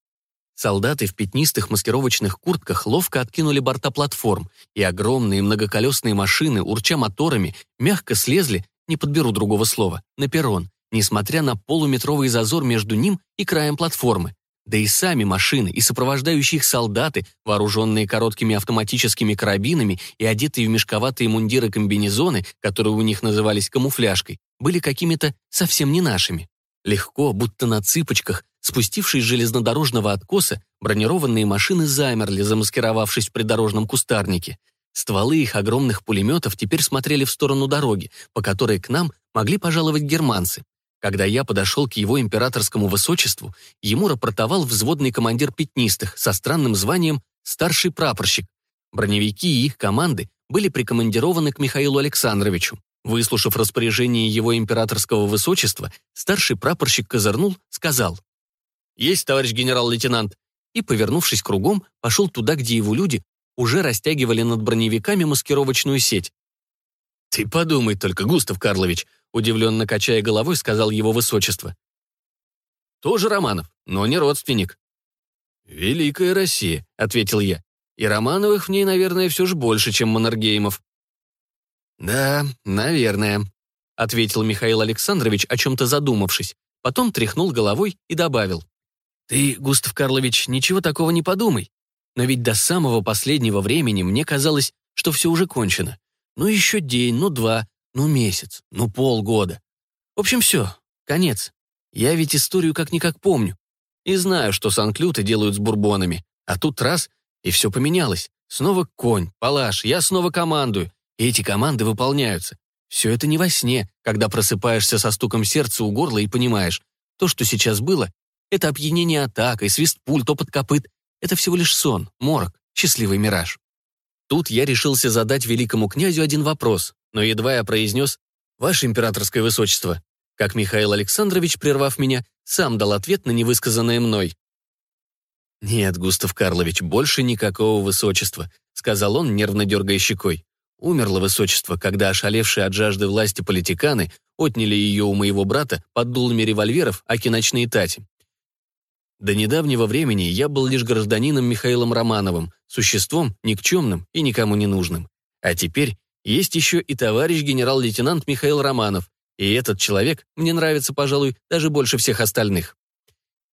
Солдаты в пятнистых маскировочных куртках ловко откинули борта платформ, и огромные многоколесные машины, урча моторами, мягко слезли, не подберу другого слова, на перрон, несмотря на полуметровый зазор между ним и краем платформы. Да и сами машины, и сопровождающие их солдаты, вооруженные короткими автоматическими карабинами и одетые в мешковатые мундиры-комбинезоны, которые у них назывались камуфляжкой, были какими-то совсем не нашими. Легко, будто на цыпочках, спустившись с железнодорожного откоса, бронированные машины замерли, замаскировавшись в придорожном кустарнике. Стволы их огромных пулеметов теперь смотрели в сторону дороги, по которой к нам могли пожаловать германцы. Когда я подошел к его императорскому высочеству, ему рапортовал взводный командир пятнистых со странным званием «старший прапорщик». Броневики и их команды были прикомандированы к Михаилу Александровичу. Выслушав распоряжение его императорского высочества, старший прапорщик козырнул, сказал «Есть, товарищ генерал-лейтенант», и, повернувшись кругом, пошел туда, где его люди уже растягивали над броневиками маскировочную сеть. «Ты подумай только, Густав Карлович», удивленно качая головой, сказал его высочество. «Тоже Романов, но не родственник». «Великая Россия», — ответил я. «И Романовых в ней, наверное, все же больше, чем Маннергеймов». «Да, наверное», — ответил Михаил Александрович, о чем-то задумавшись. Потом тряхнул головой и добавил. «Ты, Густав Карлович, ничего такого не подумай. Но ведь до самого последнего времени мне казалось, что все уже кончено. Ну еще день, ну два, ну месяц, ну полгода. В общем, все, конец. Я ведь историю как-никак помню. И знаю, что санклюты делают с бурбонами. А тут раз, и все поменялось. Снова конь, палаш, я снова командую. Эти команды выполняются. Все это не во сне, когда просыпаешься со стуком сердца у горла и понимаешь, То, что сейчас было, это опьянение атакой, свист пуль, топот копыт. Это всего лишь сон, морок, счастливый мираж. Тут я решился задать великому князю один вопрос, но едва я произнес «Ваше императорское высочество», как Михаил Александрович, прервав меня, сам дал ответ на невысказанное мной. «Нет, Густав Карлович, больше никакого высочества», сказал он, нервно дергая щекой. «Умерло высочество, когда ошалевшие от жажды власти политиканы отняли ее у моего брата под дулами револьверов аки ночные тати. До недавнего времени я был лишь гражданином Михаилом Романовым, существом никчемным и никому не нужным. А теперь есть еще и товарищ генерал-лейтенант Михаил Романов, и этот человек мне нравится, пожалуй, даже больше всех остальных.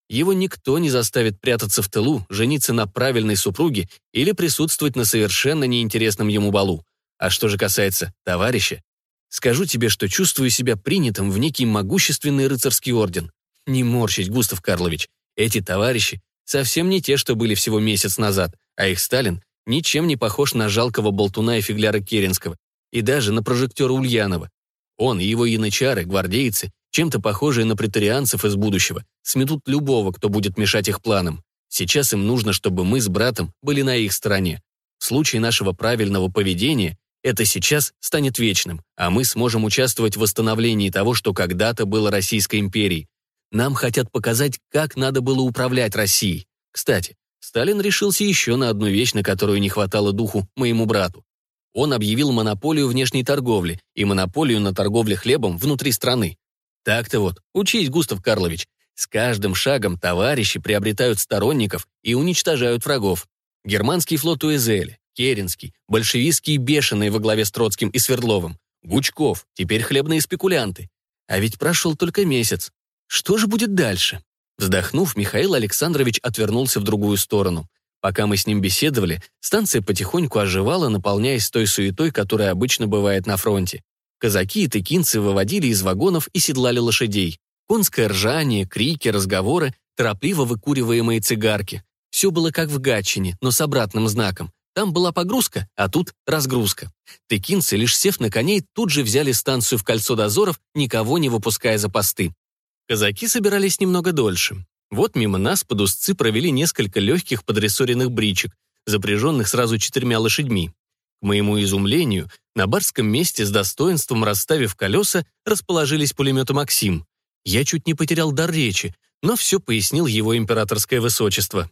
Его никто не заставит прятаться в тылу, жениться на правильной супруге или присутствовать на совершенно неинтересном ему балу. А что же касается товарища, скажу тебе, что чувствую себя принятым в некий могущественный рыцарский орден. Не морщить, Густав Карлович, эти товарищи совсем не те, что были всего месяц назад, а их Сталин ничем не похож на жалкого болтуна и фигляра Керенского, и даже на прожектора Ульянова. Он и его янычары, гвардейцы, чем-то похожие на претарианцев из будущего, сметут любого, кто будет мешать их планам. Сейчас им нужно, чтобы мы с братом были на их стороне. В случае нашего правильного поведения это сейчас станет вечным, а мы сможем участвовать в восстановлении того, что когда-то было Российской империей. Нам хотят показать, как надо было управлять Россией. Кстати, Сталин решился еще на одну вещь, на которую не хватало духу моему брату. Он объявил монополию внешней торговли и монополию на торговле хлебом внутри страны. Так-то вот, учись, Густав Карлович. С каждым шагом товарищи приобретают сторонников и уничтожают врагов. Германский флот УЭЗЛ, Керенский, большевистские бешеные во главе с Троцким и Свердловым, Гучков, теперь хлебные спекулянты. А ведь прошел только месяц. Что же будет дальше? Вздохнув, Михаил Александрович отвернулся в другую сторону. Пока мы с ним беседовали, станция потихоньку оживала, наполняясь той суетой, которая обычно бывает на фронте. Казаки и тыкинцы выводили из вагонов и седлали лошадей. Конское ржание, крики, разговоры, торопливо выкуриваемые цигарки. Все было как в Гатчине, но с обратным знаком. Там была погрузка, а тут разгрузка. Тыкинцы, лишь сев на коней, тут же взяли станцию в кольцо дозоров, никого не выпуская за посты. Казаки собирались немного дольше. Вот мимо нас под узцы провели несколько легких подрессоренных бричек, запряженных сразу четырьмя лошадьми. К моему изумлению, на барском месте с достоинством расставив колеса, расположились пулеметы «Максим». Я чуть не потерял дар речи, но все пояснил его императорское высочество.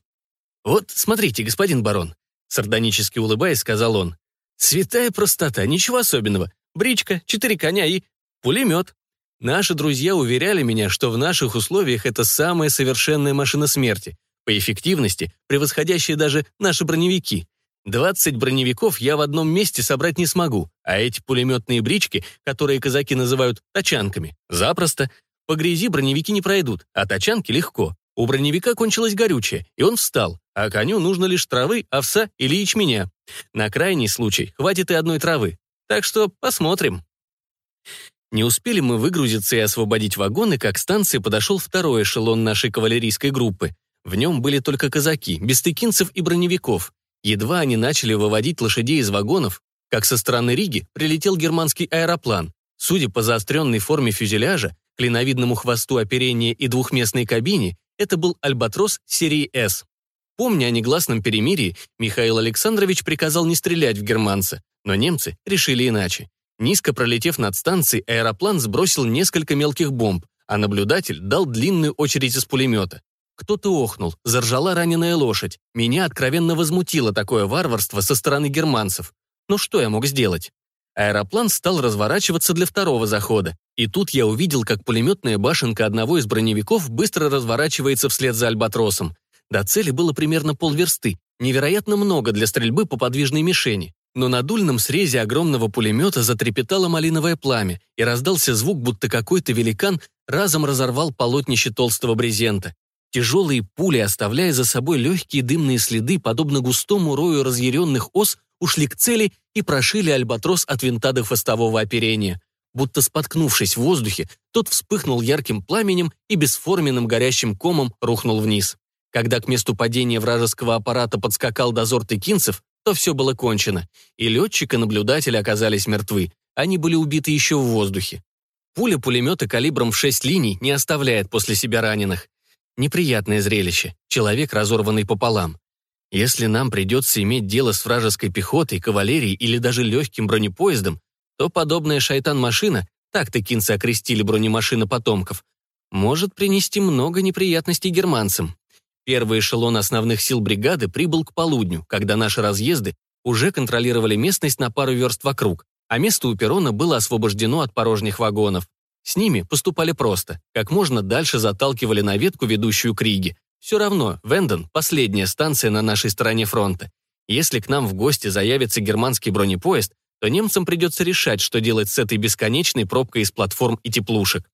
«Вот, смотрите, господин барон», — сардонически улыбаясь, сказал он. «Святая простота, ничего особенного. Бричка, четыре коня и пулемет. Наши друзья уверяли меня, что в наших условиях это самая совершенная машина смерти, по эффективности превосходящая даже наши броневики. 20 броневиков я в одном месте собрать не смогу, а эти пулеметные брички, которые казаки называют тачанками, запросто. По грязи броневики не пройдут, а тачанки легко. У броневика кончилось горючее, и он встал, а коню нужно лишь травы, овса или ячменя. На крайний случай хватит и одной травы. Так что посмотрим. Не успели мы выгрузиться и освободить вагоны, как к станции подошел второй эшелон нашей кавалерийской группы. В нем были только казаки, без тыкинцев и броневиков. Едва они начали выводить лошадей из вагонов, как со стороны Риги прилетел германский аэроплан. Судя по заостренной форме фюзеляжа, клиновидному хвосту оперения и двухместной кабине, это был «Альбатрос» серии «С». Помня о негласном перемирии, Михаил Александрович приказал не стрелять в германца, но немцы решили иначе. Низко пролетев над станцией, аэроплан сбросил несколько мелких бомб, а наблюдатель дал длинную очередь из пулемета. Кто-то охнул, заржала раненая лошадь. Меня откровенно возмутило такое варварство со стороны германцев. Ну что я мог сделать? Аэроплан стал разворачиваться для второго захода. И тут я увидел, как пулеметная башенка одного из броневиков быстро разворачивается вслед за Альбатросом. До цели было примерно полверсты. Невероятно много для стрельбы по подвижной мишени. Но на дульном срезе огромного пулемета затрепетало малиновое пламя, и раздался звук, будто какой-то великан разом разорвал полотнище толстого брезента. Тяжелые пули, оставляя за собой легкие дымные следы, подобно густому рою разъяренных ос, ушли к цели и прошили альбатрос от винта до хвостового оперения. Будто споткнувшись в воздухе, тот вспыхнул ярким пламенем и бесформенным горящим комом рухнул вниз. Когда к месту падения вражеского аппарата подскакал дозор тыкинцев, то все было кончено, и летчик и наблюдатель оказались мертвы. Они были убиты еще в воздухе. пуля пулемета калибром в 6 линий не оставляет после себя раненых. Неприятное зрелище, человек, разорванный пополам. Если нам придется иметь дело с вражеской пехотой, кавалерией или даже легким бронепоездом, то подобная шайтан-машина, так тыкинцы окрестили бронемашина потомков, может принести много неприятностей германцам. Первый эшелон основных сил бригады прибыл к полудню, когда наши разъезды уже контролировали местность на пару верст вокруг, а место у перрона было освобождено от порожних вагонов. С ними поступали просто, как можно дальше заталкивали на ветку, ведущую к Риге. Все равно, Венден — последняя станция на нашей стороне фронта. Если к нам в гости заявится германский бронепоезд, то немцам придется решать, что делать с этой бесконечной пробкой из платформ и теплушек.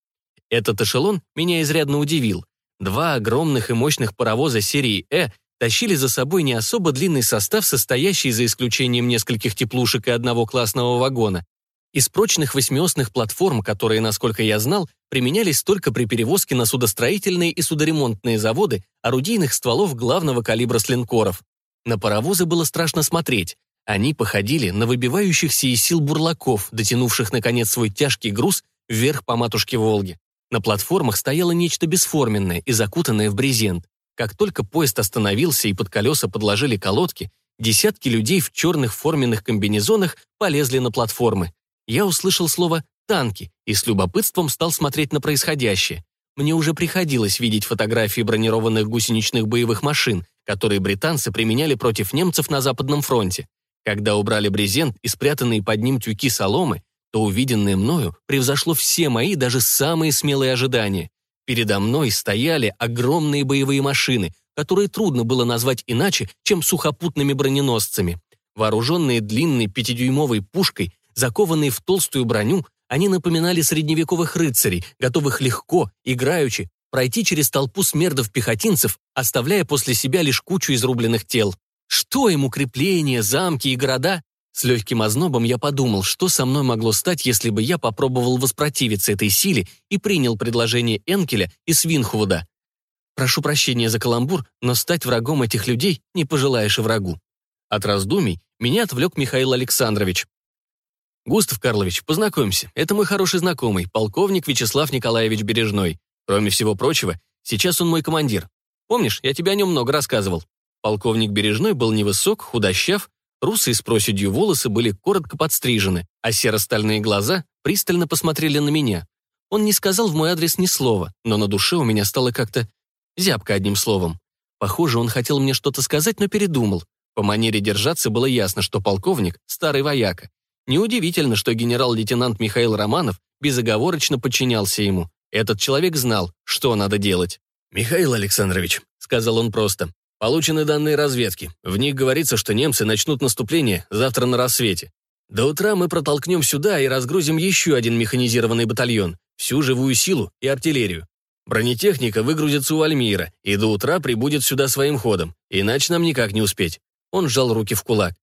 Этот эшелон меня изрядно удивил. Два огромных и мощных паровоза серии «Э» тащили за собой не особо длинный состав, состоящий, за исключением нескольких теплушек и одного классного вагона, из прочных восьмиосных платформ, которые, насколько я знал, применялись только при перевозке на судостроительные и судоремонтные заводы орудийных стволов главного калибра с линкоров. На паровозы было страшно смотреть. Они походили на выбивающихся из сил бурлаков, дотянувших, наконец, свой тяжкий груз вверх по матушке Волги. На платформах стояло нечто бесформенное и закутанное в брезент. Как только поезд остановился и под колеса подложили колодки, десятки людей в черных форменных комбинезонах полезли на платформы. Я услышал слово «танки» и с любопытством стал смотреть на происходящее. Мне уже приходилось видеть фотографии бронированных гусеничных боевых машин, которые британцы применяли против немцев на Западном фронте. Когда убрали брезент и спрятанные под ним тюки соломы, то увиденное мною превзошло все мои даже самые смелые ожидания. Передо мной стояли огромные боевые машины, которые трудно было назвать иначе, чем сухопутными броненосцами. Вооруженные длинной пятидюймовой пушкой, закованные в толстую броню, они напоминали средневековых рыцарей, готовых легко, играючи, пройти через толпу смердов-пехотинцев, оставляя после себя лишь кучу изрубленных тел. Что им укрепления, замки и города? С легким ознобом я подумал, что со мной могло стать, если бы я попробовал воспротивиться этой силе и принял предложение Энкеля и Свинхвуда. Прошу прощения за каламбур, но стать врагом этих людей не пожелаешь и врагу. От раздумий меня отвлек Михаил Александрович. «Густав Карлович, познакомься, это мой хороший знакомый, полковник Вячеслав Николаевич Бережной. Кроме всего прочего, сейчас он мой командир. Помнишь, я тебе о нем много рассказывал?» Полковник Бережной был невысок, худощав, Русые с проседью волосы были коротко подстрижены, а серо-стальные глаза пристально посмотрели на меня. Он не сказал в мой адрес ни слова, но на душе у меня стало как-то зябко одним словом. Похоже, он хотел мне что-то сказать, но передумал. По манере держаться было ясно, что полковник — старый вояка. Неудивительно, что генерал-лейтенант Михаил Романов безоговорочно подчинялся ему. Этот человек знал, что надо делать. «Михаил Александрович», — сказал он просто, Получены данные разведки. В них говорится, что немцы начнут наступление завтра на рассвете. До утра мы протолкнем сюда и разгрузим еще один механизированный батальон, всю живую силу и артиллерию. Бронетехника выгрузится у Альмира и до утра прибудет сюда своим ходом, иначе нам никак не успеть. Он сжал руки в кулак.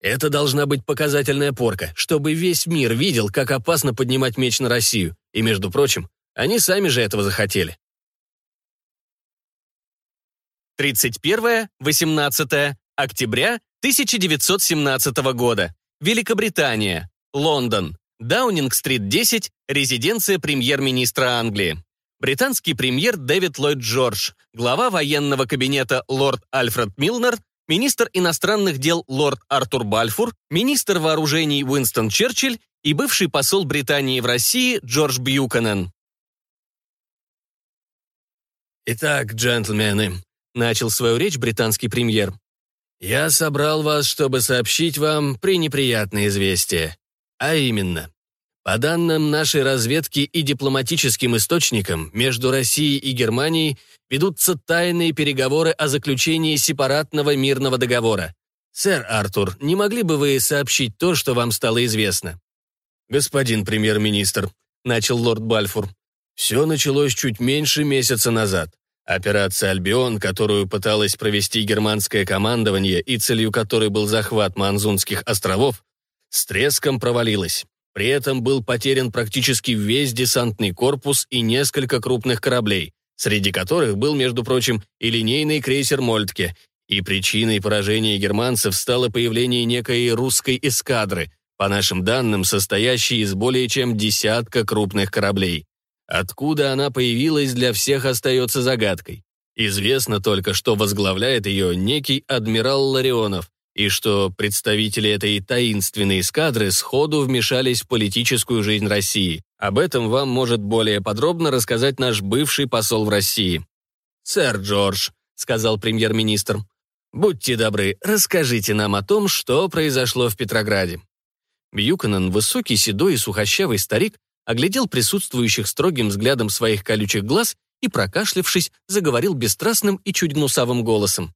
Это должна быть показательная порка, чтобы весь мир видел, как опасно поднимать меч на Россию. И, между прочим, они сами же этого захотели. 31-18 октября 1917 года. Великобритания. Лондон. Даунинг-стрит 10, резиденция премьер-министра Англии. Британский премьер Дэвид Ллойд Джордж, глава военного кабинета лорд Альфред Милнер, министр иностранных дел лорд Артур Бальфур, министр вооружений Уинстон Черчилль и бывший посол Британии в России Джордж Бьюканен. Итак, джентльмены, начал свою речь британский премьер. «Я собрал вас, чтобы сообщить вам пренеприятное известие. А именно, по данным нашей разведки и дипломатическим источникам, между Россией и Германией ведутся тайные переговоры о заключении сепаратного мирного договора. Сэр Артур, не могли бы вы сообщить то, что вам стало известно?» «Господин премьер-министр», — начал лорд Бальфур, «все началось чуть меньше месяца назад. Операция «Альбион», которую пыталось провести германское командование и целью которой был захват Манзунских островов, с треском провалилась. При этом был потерян практически весь десантный корпус и несколько крупных кораблей, среди которых был, между прочим, и линейный крейсер «Мольтке», и причиной поражения германцев стало появление некой русской эскадры, по нашим данным, состоящий из более чем десятка крупных кораблей. Откуда она появилась, для всех остается загадкой. Известно только, что возглавляет ее некий адмирал Ларионов, и что представители этой таинственной эскадры сходу вмешались в политическую жизнь России. Об этом вам может более подробно рассказать наш бывший посол в России. «Сэр Джордж», — сказал премьер-министр, — «будьте добры, расскажите нам о том, что произошло в Петрограде». Бьюканен, высокий, седой и сухощавый старик, оглядел присутствующих строгим взглядом своих колючих глаз и, прокашлявшись, заговорил бесстрастным и чуть гнусавым голосом.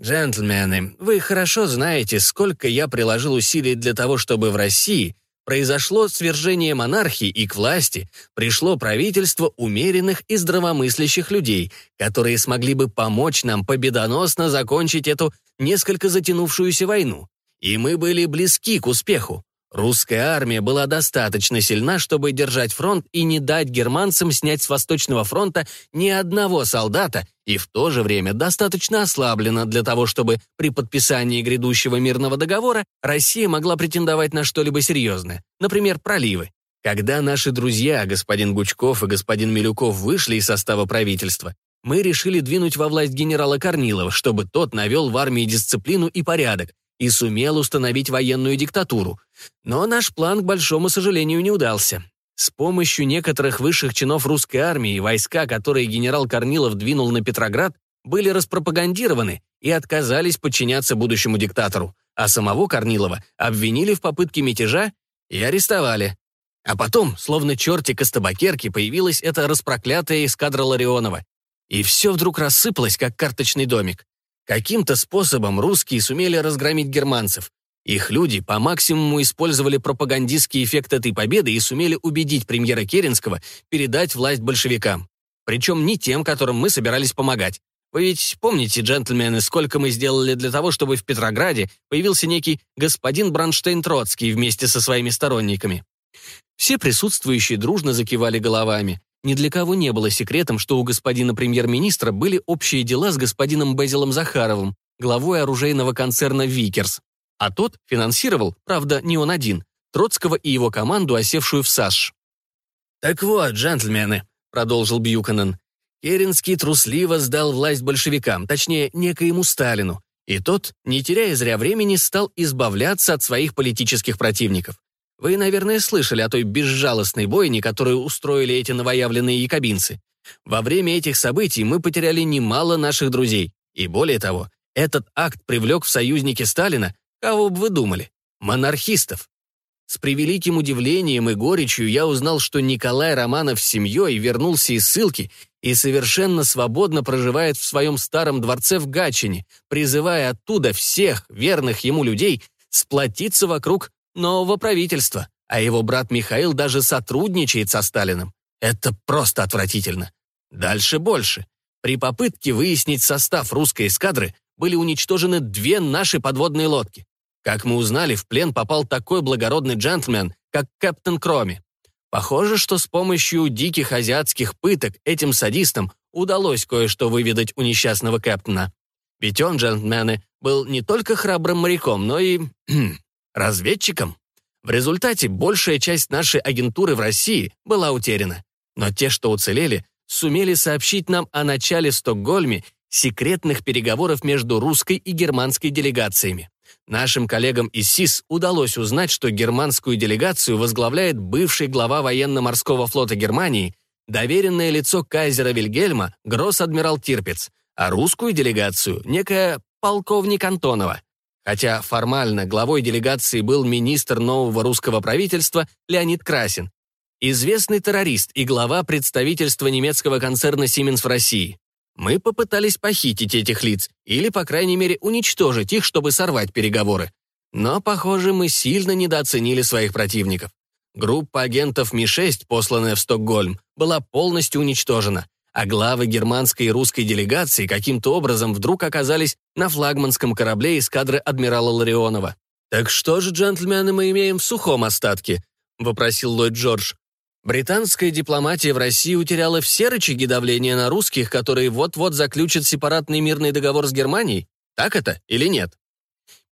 «Джентльмены, вы хорошо знаете, сколько я приложил усилий для того, чтобы в России произошло свержение монархии и к власти пришло правительство умеренных и здравомыслящих людей, которые смогли бы помочь нам победоносно закончить эту несколько затянувшуюся войну. И мы были близки к успеху. Русская армия была достаточно сильна, чтобы держать фронт и не дать германцам снять с Восточного фронта ни одного солдата, и в то же время достаточно ослаблена для того, чтобы при подписании грядущего мирного договора Россия могла претендовать на что-либо серьезное, например, проливы. Когда наши друзья, господин Гучков и господин Милюков, вышли из состава правительства, мы решили двинуть во власть генерала Корнилова, чтобы тот навел в армии дисциплину и порядок, и сумел установить военную диктатуру. Но наш план, к большому сожалению, не удался. С помощью некоторых высших чинов русской армии войска, которые генерал Корнилов двинул на Петроград, были распропагандированы и отказались подчиняться будущему диктатору, а самого Корнилова обвинили в попытке мятежа и арестовали. А потом, словно чертик из табакерки, появилась эта распроклятая эскадра Ларионова. И все вдруг рассыпалось, как карточный домик. Каким-то способом русские сумели разгромить германцев. Их люди по максимуму использовали пропагандистский эффект этой победы и сумели убедить премьера Керенского передать власть большевикам. Причем не тем, которым мы собирались помогать. Вы ведь помните, джентльмены, сколько мы сделали для того, чтобы в Петрограде появился некий господин Бронштейн-Троцкий вместе со своими сторонниками? Все присутствующие дружно закивали головами. Ни для кого не было секретом, что у господина премьер-министра были общие дела с господином Бэзилом Захаровым, главой оружейного концерна «Викерс». А тот финансировал, правда, не он один, Троцкого и его команду, осевшую в САШ. «Так вот, джентльмены», — продолжил Бьюканен, Керенский трусливо сдал власть большевикам, точнее, некоему Сталину, и тот, не теряя зря времени, стал избавляться от своих политических противников. Вы, наверное, слышали о той безжалостной бойне, которую устроили эти новоявленные якобинцы. Во время этих событий мы потеряли немало наших друзей. И более того, этот акт привлек в союзники Сталина, кого бы вы думали, монархистов. С превеликим удивлением и горечью я узнал, что Николай Романов с семьей вернулся из ссылки и совершенно свободно проживает в своем старом дворце в Гатчине, призывая оттуда всех верных ему людей сплотиться вокруг нового правительства, а его брат Михаил даже сотрудничает со Сталиным. Это просто отвратительно. Дальше больше. При попытке выяснить состав русской эскадры были уничтожены две наши подводные лодки. Как мы узнали, в плен попал такой благородный джентльмен, как Кэптен Кроми. Похоже, что с помощью диких азиатских пыток этим садистам удалось кое-что выведать у несчастного Кэптена. Ведь он, джентльмены, был не только храбрым моряком, но и разведчиком. В результате большая часть нашей агентуры в России была утеряна. Но те, что уцелели, сумели сообщить нам о начале в Стокгольме секретных переговоров между русской и германской делегациями. Нашим коллегам из СИС удалось узнать, что германскую делегацию возглавляет бывший глава военно-морского флота Германии, доверенное лицо кайзера Вильгельма, гросс-адмирал Тирпиц, а русскую делегацию – некая полковник Антонова. Хотя формально главой делегации был министр нового русского правительства Леонид Красин, известный террорист и глава представительства немецкого концерна Siemens в России. Мы попытались похитить этих лиц или, по крайней мере, уничтожить их, чтобы сорвать переговоры. Но, похоже, мы сильно недооценили своих противников. Группа агентов Ми-6, посланная в Стокгольм, была полностью уничтожена а главы германской и русской делегации каким-то образом вдруг оказались на флагманском корабле эскадры адмирала Ларионова. «Так что же, джентльмены, мы имеем в сухом остатке?» — вопросил Ллойд Джордж. Британская дипломатия в России утеряла все рычаги давления на русских, которые вот-вот заключат сепаратный мирный договор с Германией? Так это или нет?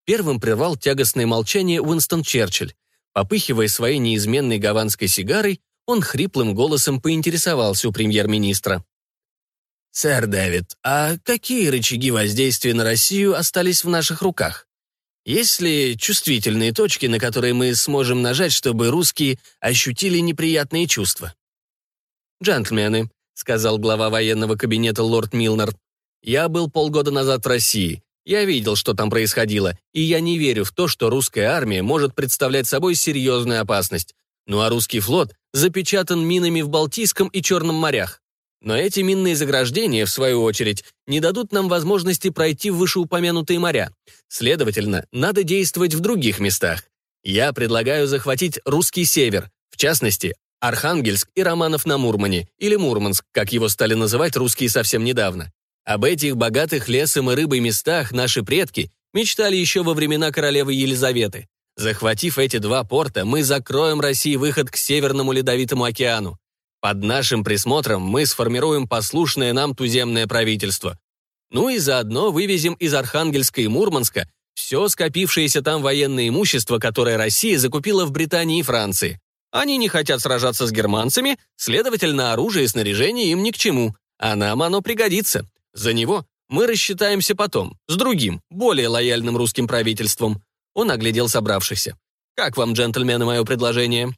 Первым прервал тягостное молчание Уинстон Черчилль. Попыхивая своей неизменной гаванской сигарой, он хриплым голосом поинтересовался у премьер-министра. «Сэр Дэвид, а какие рычаги воздействия на Россию остались в наших руках? Есть ли чувствительные точки, на которые мы сможем нажать, чтобы русские ощутили неприятные чувства?» «Джентльмены», — сказал глава военного кабинета лорд Милнер, «я был полгода назад в России. Я видел, что там происходило, и я не верю в то, что русская армия может представлять собой серьезную опасность. Ну а русский флот запечатан минами в Балтийском и Черном морях. Но эти минные заграждения, в свою очередь, не дадут нам возможности пройти в вышеупомянутые моря. Следовательно, надо действовать в других местах. Я предлагаю захватить русский север, в частности, Архангельск и Романов на Мурмане, или Мурманск, как его стали называть русские совсем недавно. Об этих богатых лесом и рыбой местах наши предки мечтали еще во времена королевы Елизаветы. Захватив эти два порта, мы закроем России выход к Северному Ледовитому океану. Под нашим присмотром мы сформируем послушное нам туземное правительство. Ну и заодно вывезем из Архангельска и Мурманска все скопившееся там военное имущество, которое Россия закупила в Британии и Франции. Они не хотят сражаться с германцами, следовательно, оружие и снаряжение им ни к чему, а нам оно пригодится. За него мы рассчитаемся потом, с другим, более лояльным русским правительством. Он оглядел собравшихся. «Как вам, джентльмены, мое предложение?»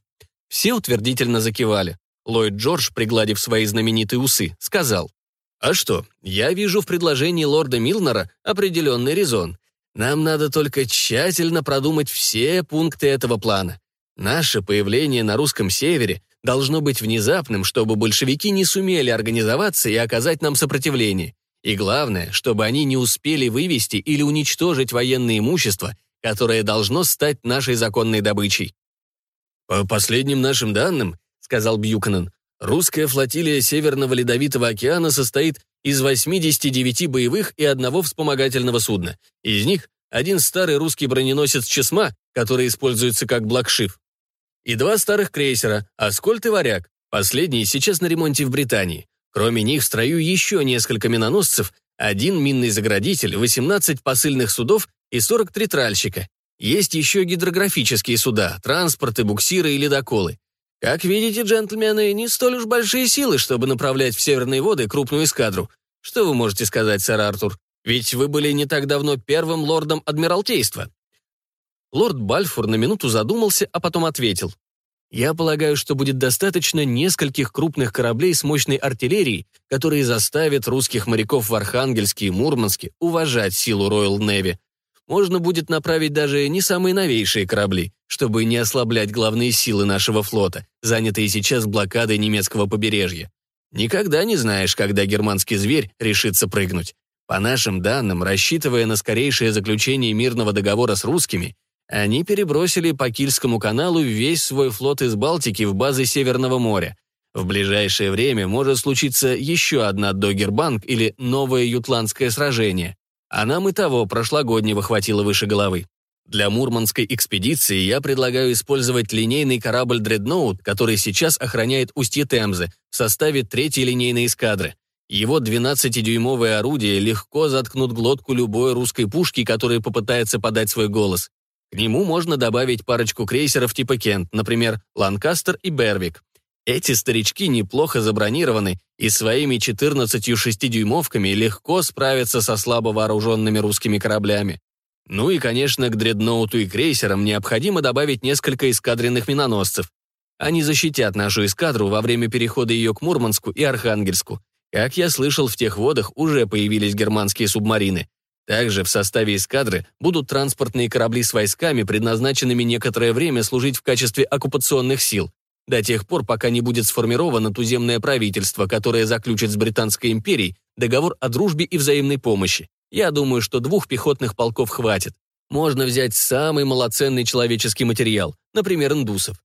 Все утвердительно закивали. Ллойд Джордж, пригладив свои знаменитые усы, сказал. «А что, я вижу в предложении лорда Милнера определенный резон. Нам надо только тщательно продумать все пункты этого плана. Наше появление на русском севере должно быть внезапным, чтобы большевики не сумели организоваться и оказать нам сопротивление. И главное, чтобы они не успели вывести или уничтожить военное имущество, которое должно стать нашей законной добычей. «По последним нашим данным», — сказал Бьюканен, «русская флотилия Северного Ледовитого океана состоит из 89 боевых и одного вспомогательного судна. Из них один старый русский броненосец «Чесма», который используется как блокшиф, и два старых крейсера «Аскольд» и «Варяг». Последний сейчас на ремонте в Британии. Кроме них в строю еще несколько миноносцев, один минный заградитель, 18 посыльных судов и 43 тральщика. Есть еще гидрографические суда, транспорты, буксиры и ледоколы. Как видите, джентльмены, не столь уж большие силы, чтобы направлять в северные воды крупную эскадру. Что вы можете сказать, сэр Артур? Ведь вы были не так давно первым лордом Адмиралтейства. Лорд Бальфур на минуту задумался, а потом ответил. Я полагаю, что будет достаточно нескольких крупных кораблей с мощной артиллерией, которые заставят русских моряков в Архангельске и Мурманске уважать силу Royal Navy. Можно будет направить даже не самые новейшие корабли, чтобы не ослаблять главные силы нашего флота, занятые сейчас блокадой немецкого побережья. Никогда не знаешь, когда германский зверь решится прыгнуть. По нашим данным, рассчитывая на скорейшее заключение мирного договора с русскими, они перебросили по Кильскому каналу весь свой флот из Балтики в базы Северного моря. В ближайшее время может случиться еще одна Догербанк или новое Ютландское сражение. А нам и того прошлогоднего хватило выше головы. Для мурманской экспедиции я предлагаю использовать линейный корабль «Дредноут», который сейчас охраняет устье Темзы в составе третьей линейной эскадры. Его 12-дюймовые орудия легко заткнут глотку любой русской пушки, которая попытается подать свой голос. К нему можно добавить парочку крейсеров типа Кент, например, Ланкастер и Бервик. Эти старички неплохо забронированы и своими 14 шестидюймовками легко справятся со слабо вооруженными русскими кораблями. Ну и, конечно, к дредноуту и крейсерам необходимо добавить несколько эскадренных миноносцев. Они защитят нашу эскадру во время перехода ее к Мурманску и Архангельску. Как я слышал, в тех водах уже появились германские субмарины. Также в составе эскадры будут транспортные корабли с войсками, предназначенными некоторое время служить в качестве оккупационных сил, до тех пор, пока не будет сформировано туземное правительство, которое заключит с Британской империей договор о дружбе и взаимной помощи. Я думаю, что двух пехотных полков хватит. Можно взять самый малоценный человеческий материал, например, индусов.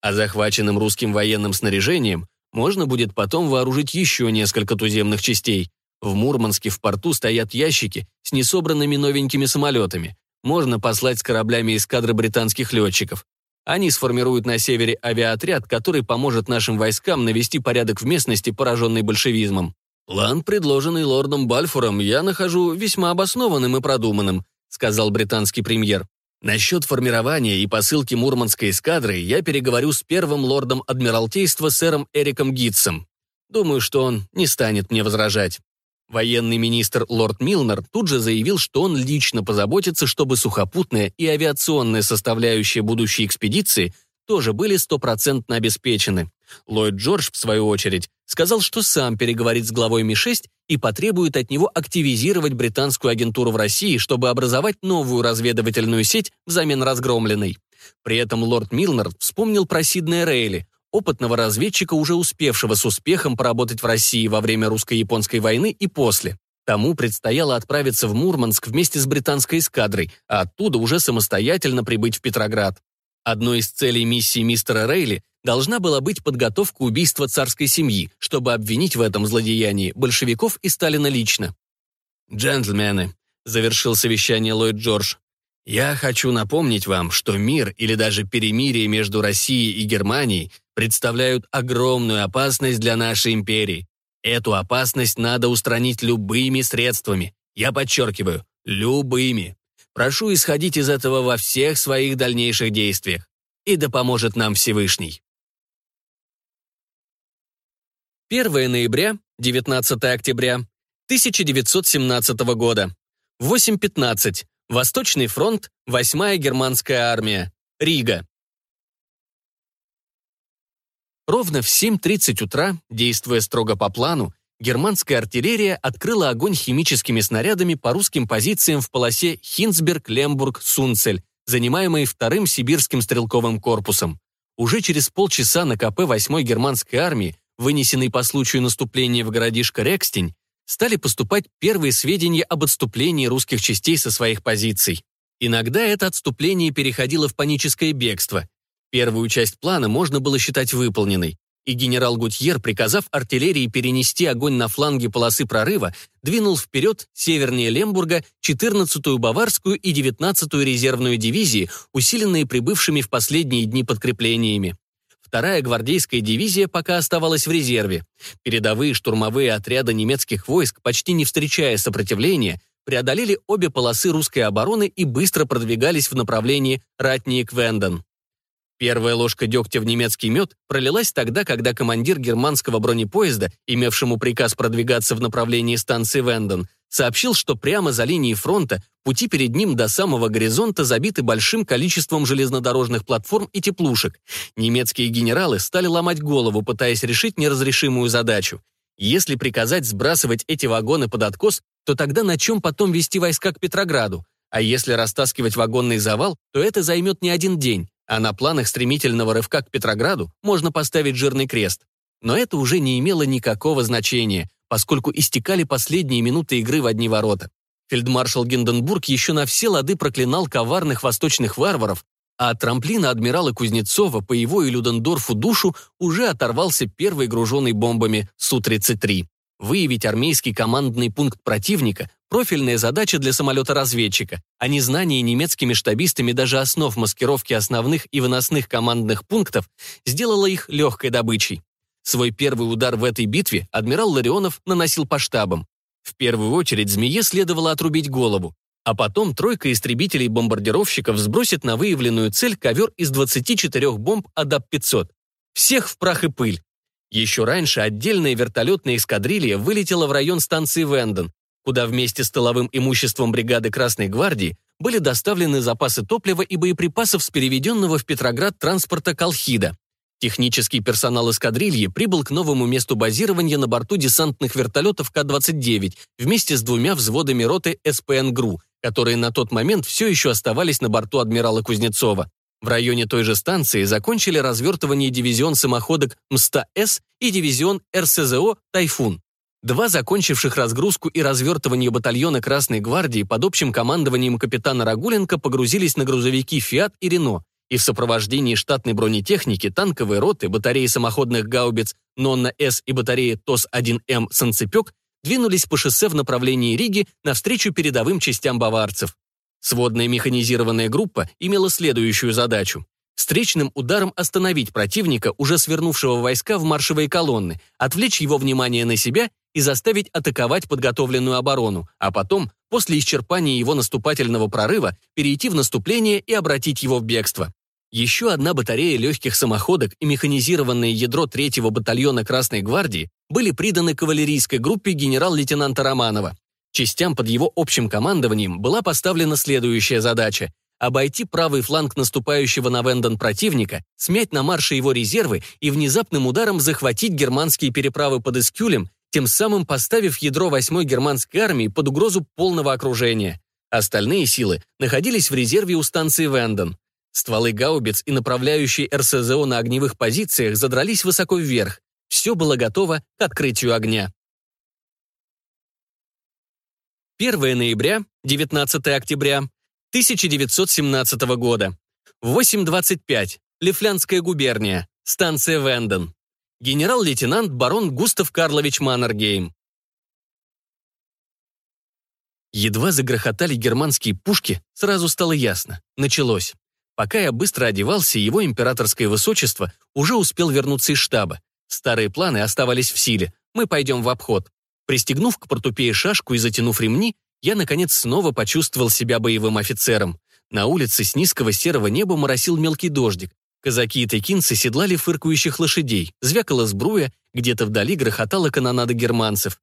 А захваченным русским военным снаряжением можно будет потом вооружить еще несколько туземных частей. В Мурманске в порту стоят ящики с несобранными новенькими самолетами. Можно послать с кораблями эскадры британских летчиков. Они сформируют на севере авиаотряд, который поможет нашим войскам навести порядок в местности, пораженной большевизмом. План, предложенный лордом Бальфуром, я нахожу весьма обоснованным и продуманным, сказал британский премьер. «Насчет формирования и посылки Мурманской эскадры я переговорю с первым лордом Адмиралтейства сэром Эриком Гитсом. Думаю, что он не станет мне возражать». Военный министр лорд Милнер тут же заявил, что он лично позаботится, чтобы сухопутная и авиационная составляющая будущей экспедиции тоже были стопроцентно обеспечены. Ллойд Джордж, в свою очередь, сказал, что сам переговорит с главой Ми-6 и потребует от него активизировать британскую агентуру в России, чтобы образовать новую разведывательную сеть взамен разгромленной. При этом лорд Милнер вспомнил про Сиднея Рейли, опытного разведчика, уже успевшего с успехом поработать в России во время русско-японской войны и после. Тому предстояло отправиться в Мурманск вместе с британской эскадрой, а оттуда уже самостоятельно прибыть в Петроград. Одной из целей миссии мистера Рейли должна была быть подготовка убийства царской семьи, чтобы обвинить в этом злодеянии большевиков и Сталина лично. «Джентльмены», — завершил совещание Ллойд Джордж, «я хочу напомнить вам, что мир или даже перемирие между Россией и Германией представляют огромную опасность для нашей империи. Эту опасность надо устранить любыми средствами. Я подчеркиваю, любыми. Прошу исходить из этого во всех своих дальнейших действиях. И да поможет нам Всевышний. 1 ноября, 19 октября 1917 года. 8.15. Восточный фронт, 8-я германская армия. Рига. Ровно в 7.30 утра, действуя строго по плану, германская артиллерия открыла огонь химическими снарядами по русским позициям в полосе Хинцберг-Лембург-Сунцель, занимаемой вторым сибирским стрелковым корпусом. Уже через полчаса на КП 8-й германской армии, вынесенной по случаю наступления в городишко Рекстень, стали поступать первые сведения об отступлении русских частей со своих позиций. Иногда это отступление переходило в паническое бегство, Первую часть плана можно было считать выполненной, и генерал Гутьер, приказав артиллерии перенести огонь на фланге полосы прорыва, двинул вперед севернее Лембурга 14-ю Баварскую и 19-ю резервную дивизии, усиленные прибывшими в последние дни подкреплениями. Вторая гвардейская дивизия пока оставалась в резерве. Передовые штурмовые отряды немецких войск, почти не встречая сопротивления, преодолели обе полосы русской обороны и быстро продвигались в направлении Ратнии-Квенден. Первая ложка дегтя в немецкий мед пролилась тогда, когда командир германского бронепоезда, имевшему приказ продвигаться в направлении станции Венден, сообщил, что прямо за линией фронта пути перед ним до самого горизонта забиты большим количеством железнодорожных платформ и теплушек. Немецкие генералы стали ломать голову, пытаясь решить неразрешимую задачу. Если приказать сбрасывать эти вагоны под откос, то тогда на чем потом вести войска к Петрограду? А если растаскивать вагонный завал, то это займет не один день а на планах стремительного рывка к Петрограду можно поставить жирный крест. Но это уже не имело никакого значения, поскольку истекали последние минуты игры в одни ворота. Фельдмаршал Гинденбург еще на все лады проклинал коварных восточных варваров, а от трамплина адмирала Кузнецова по его и Людендорфу душу уже оторвался первый груженный бомбами Су-33. Выявить армейский командный пункт противника – профильная задача для самолета-разведчика, а незнание немецкими штабистами даже основ маскировки основных и выносных командных пунктов сделало их легкой добычей. Свой первый удар в этой битве адмирал Ларионов наносил по штабам. В первую очередь змее следовало отрубить голову, а потом тройка истребителей-бомбардировщиков сбросит на выявленную цель ковер из 24 бомб АДАП-500. Всех в прах и пыль. Еще раньше отдельная вертолетная эскадрилья вылетела в район станции Венден, куда вместе с тыловым имуществом бригады Красной Гвардии были доставлены запасы топлива и боеприпасов с переведенного в Петроград транспорта «Колхида». Технический персонал эскадрильи прибыл к новому месту базирования на борту десантных вертолетов К-29 вместе с двумя взводами роты СПН ГРУ, которые на тот момент все еще оставались на борту адмирала Кузнецова. В районе той же станции закончили развертывание дивизион самоходок МСТА-С и дивизион РСЗО «Тайфун». Два закончивших разгрузку и развертывание батальона Красной Гвардии под общим командованием капитана Рагуленко погрузились на грузовики «Фиат» и «Рено», и в сопровождении штатной бронетехники, танковой роты, батареи самоходных гаубиц «Нонна-С» и батареи ТОС-1М «Санцепек» двинулись по шоссе в направлении Риги навстречу передовым частям баварцев. Сводная механизированная группа имела следующую задачу. Встречным ударом остановить противника, уже свернувшего войска в маршевые колонны, отвлечь его внимание на себя и заставить атаковать подготовленную оборону, а потом, после исчерпания его наступательного прорыва, перейти в наступление и обратить его в бегство. Еще одна батарея легких самоходок и механизированное ядро 3-го батальона Красной гвардии были приданы кавалерийской группе генерал-лейтенанта Романова. Частям под его общим командованием была поставлена следующая задача – обойти правый фланг наступающего на Вендон противника, смять на марше его резервы и внезапным ударом захватить германские переправы под Искюлем, тем самым поставив ядро 8-й германской армии под угрозу полного окружения. Остальные силы находились в резерве у станции Вендон. Стволы гаубиц и направляющие РСЗО на огневых позициях задрались высоко вверх. Все было готово к открытию огня. 1 ноября, 19 октября 1917 года. 8.25. Лифлянская губерния. Станция Венден. Генерал-лейтенант барон Густав Карлович Маннергейм. Едва загрохотали германские пушки, сразу стало ясно. Началось. Пока я быстро одевался, его императорское высочество уже успел вернуться из штаба. Старые планы оставались в силе. Мы пойдем в обход. Пристегнув к портупее шашку и затянув ремни, я, наконец, снова почувствовал себя боевым офицером. На улице с низкого серого неба моросил мелкий дождик. Казаки и текинцы седлали фыркающих лошадей, звякала сбруя, где-то вдали грохотала канонада германцев.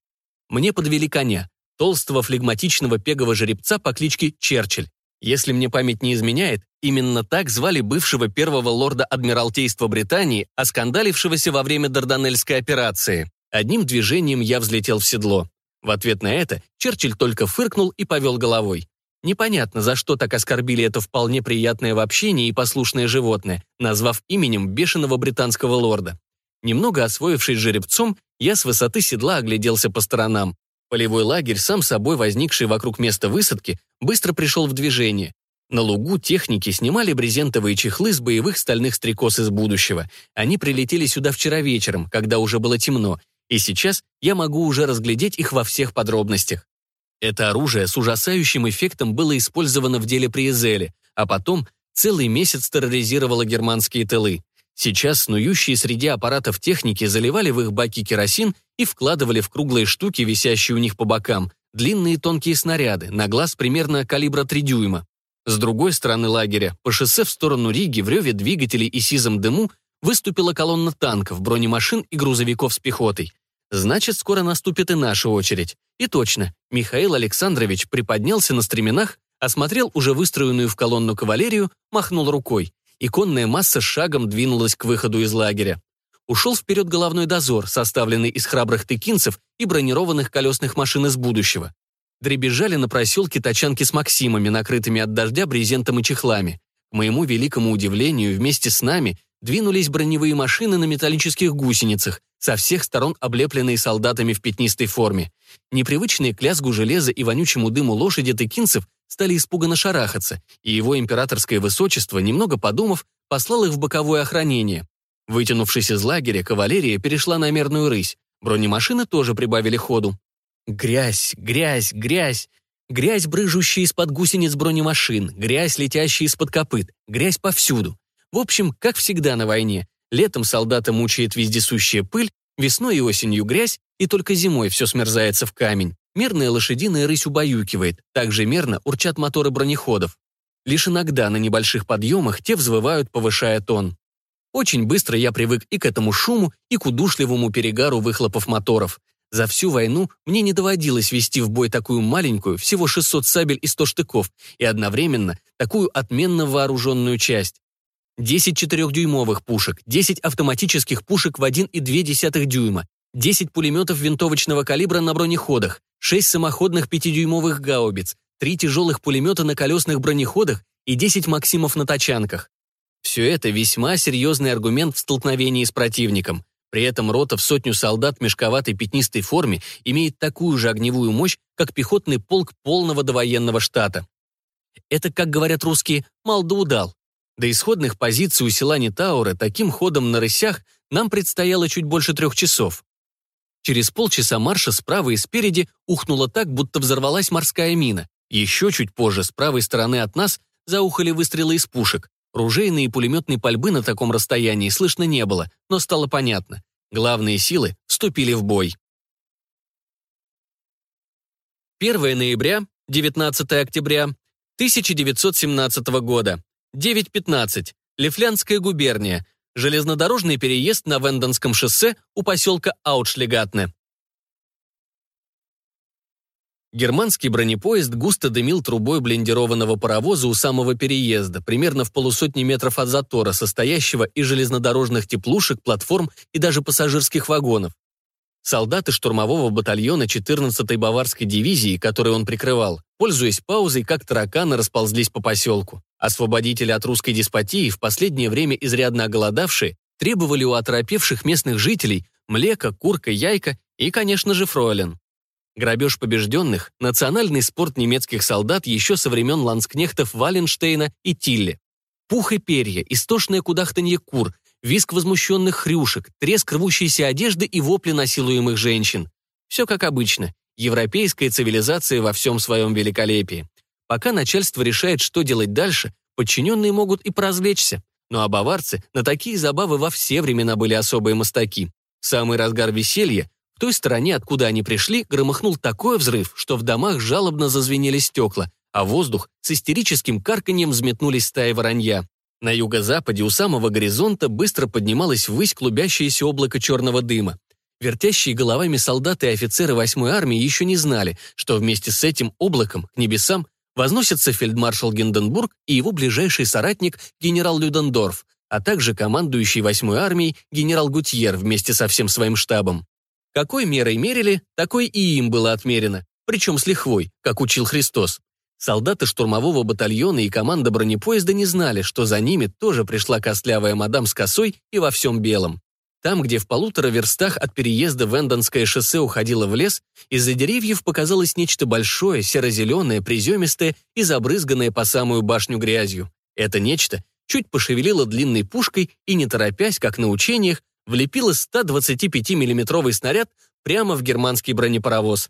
Мне подвели коня, толстого флегматичного пегового жеребца по кличке Черчилль. Если мне память не изменяет, именно так звали бывшего первого лорда Адмиралтейства Британии, оскандалившегося во время Дарданельской операции. Одним движением я взлетел в седло. В ответ на это Черчилль только фыркнул и повел головой. Непонятно, за что так оскорбили это вполне приятное в общении и послушное животное, назвав именем бешеного британского лорда. Немного освоившись жеребцом, я с высоты седла огляделся по сторонам. Полевой лагерь, сам собой возникший вокруг места высадки, быстро пришел в движение. На лугу техники снимали брезентовые чехлы с боевых стальных стрекоз из будущего. Они прилетели сюда вчера вечером, когда уже было темно, и сейчас я могу уже разглядеть их во всех подробностях. Это оружие с ужасающим эффектом было использовано в деле при Эзеле, а потом целый месяц терроризировало германские тылы. Сейчас снующие среди аппаратов техники заливали в их баки керосин и вкладывали в круглые штуки, висящие у них по бокам, длинные тонкие снаряды, на глаз примерно калибра 3 дюйма. С другой стороны лагеря, по шоссе в сторону Риги, в реве двигателей и сизом дыму, выступила колонна танков, бронемашин и грузовиков с пехотой. Значит, скоро наступит и наша очередь. И точно, Михаил Александрович приподнялся на стременах, осмотрел уже выстроенную в колонну кавалерию, махнул рукой. И конная масса шагом двинулась к выходу из лагеря. Ушел вперед головной дозор, составленный из храбрых тыкинцев и бронированных колесных машин из будущего. Дребезжали на проселке тачанки с Максимами, накрытыми от дождя брезентом и чехлами. К моему великому удивлению, вместе с нами двинулись броневые машины на металлических гусеницах, со всех сторон облепленные солдатами в пятнистой форме. Непривычные к лязгу железа и вонючему дыму лошади тыкинцев стали испуганно шарахаться, и его императорское высочество, немного подумав, послал их в боковое охранение. Вытянувшись из лагеря, кавалерия перешла на мерную рысь. Бронемашины тоже прибавили ходу. Грязь, грязь, грязь. Грязь, брыжущая из-под гусениц бронемашин, грязь, летящая из-под копыт, грязь повсюду. В общем, как всегда на войне. Летом солдата мучает вездесущая пыль, весной и осенью грязь, и только зимой все смерзается в камень. Мерная лошадиная рысь убаюкивает, также мерно урчат моторы бронеходов. Лишь иногда на небольших подъемах те взвывают, повышая тон. Очень быстро я привык и к этому шуму, и к удушливому перегару выхлопов моторов. За всю войну мне не доводилось вести в бой такую маленькую, всего 600 сабель и 100 штыков, и одновременно такую отменно вооруженную часть. 10 четырехдюймовых пушек, 10 автоматических пушек в 1,2 дюйма, 10 пулеметов винтовочного калибра на бронеходах, 6 самоходных 5-дюймовых гаубиц, 3 тяжелых пулемета на колесных бронеходах и 10 максимов на тачанках. Все это весьма серьезный аргумент в столкновении с противником. При этом рота в сотню солдат в мешковатой пятнистой форме имеет такую же огневую мощь, как пехотный полк полного довоенного штата. Это, как говорят русские, мал да удал. До исходных позиций у села Нитаура таким ходом на рысях нам предстояло чуть больше трех часов. Через полчаса марша справа и спереди ухнуло так, будто взорвалась морская мина. Еще чуть позже, с правой стороны от нас, заухали выстрелы из пушек. Ружейной и пулеметной пальбы на таком расстоянии слышно не было, но стало понятно. Главные силы вступили в бой. 1 ноября, 19 октября 1917 года. 9.15. Лифлянская губерния. Железнодорожный переезд на Вендонском шоссе у поселка Аутшлегатне. Германский бронепоезд густо дымил трубой блиндированного паровоза у самого переезда, примерно в полусотни метров от затора, состоящего из железнодорожных теплушек, платформ и даже пассажирских вагонов. Солдаты штурмового батальона 14-й Баварской дивизии, который он прикрывал, пользуясь паузой, как тараканы расползлись по поселку. Освободители от русской деспотии, в последнее время изрядно оголодавшие, требовали у оторопевших местных жителей млека, курка, яйка и, конечно же, фройлен. Грабеж побежденных – национальный спорт немецких солдат еще со времен ланскнехтов Валенштейна и Тилли. Пух и перья, истошное кудахтанье кур, виск возмущенных хрюшек, треск рвущейся одежды и вопли насилуемых женщин. Все как обычно. Европейская цивилизация во всем своем великолепии. Пока начальство решает, что делать дальше, подчиненные могут и поразвлечься. Ну а баварцы на такие забавы во все времена были особые мастаки. В самый разгар веселья в той стороне, откуда они пришли, громыхнул такой взрыв, что в домах жалобно зазвенели стекла, а воздух с истерическим карканьем взметнулись стаи воронья. На юго-западе у самого горизонта быстро поднималось ввысь клубящееся облако черного дыма. Вертящие головами солдаты и офицеры 8-й армии еще не знали, что вместе с этим облаком к небесам возносится фельдмаршал Гинденбург и его ближайший соратник генерал Людендорф, а также командующий 8-й армией генерал Гутьер вместе со всем своим штабом. Какой мерой мерили, такой и им было отмерено, причем с лихвой, как учил Христос. Солдаты штурмового батальона и команда бронепоезда не знали, что за ними тоже пришла костлявая мадам с косой и во всем белом. Там, где в полутора верстах от переезда Вендонское шоссе уходило в лес, из-за деревьев показалось нечто большое, серо-зеленое, приземистое и забрызганное по самую башню грязью. Это нечто чуть пошевелило длинной пушкой и, не торопясь, как на учениях, влепила 125-миллиметровый снаряд прямо в германский бронепаровоз.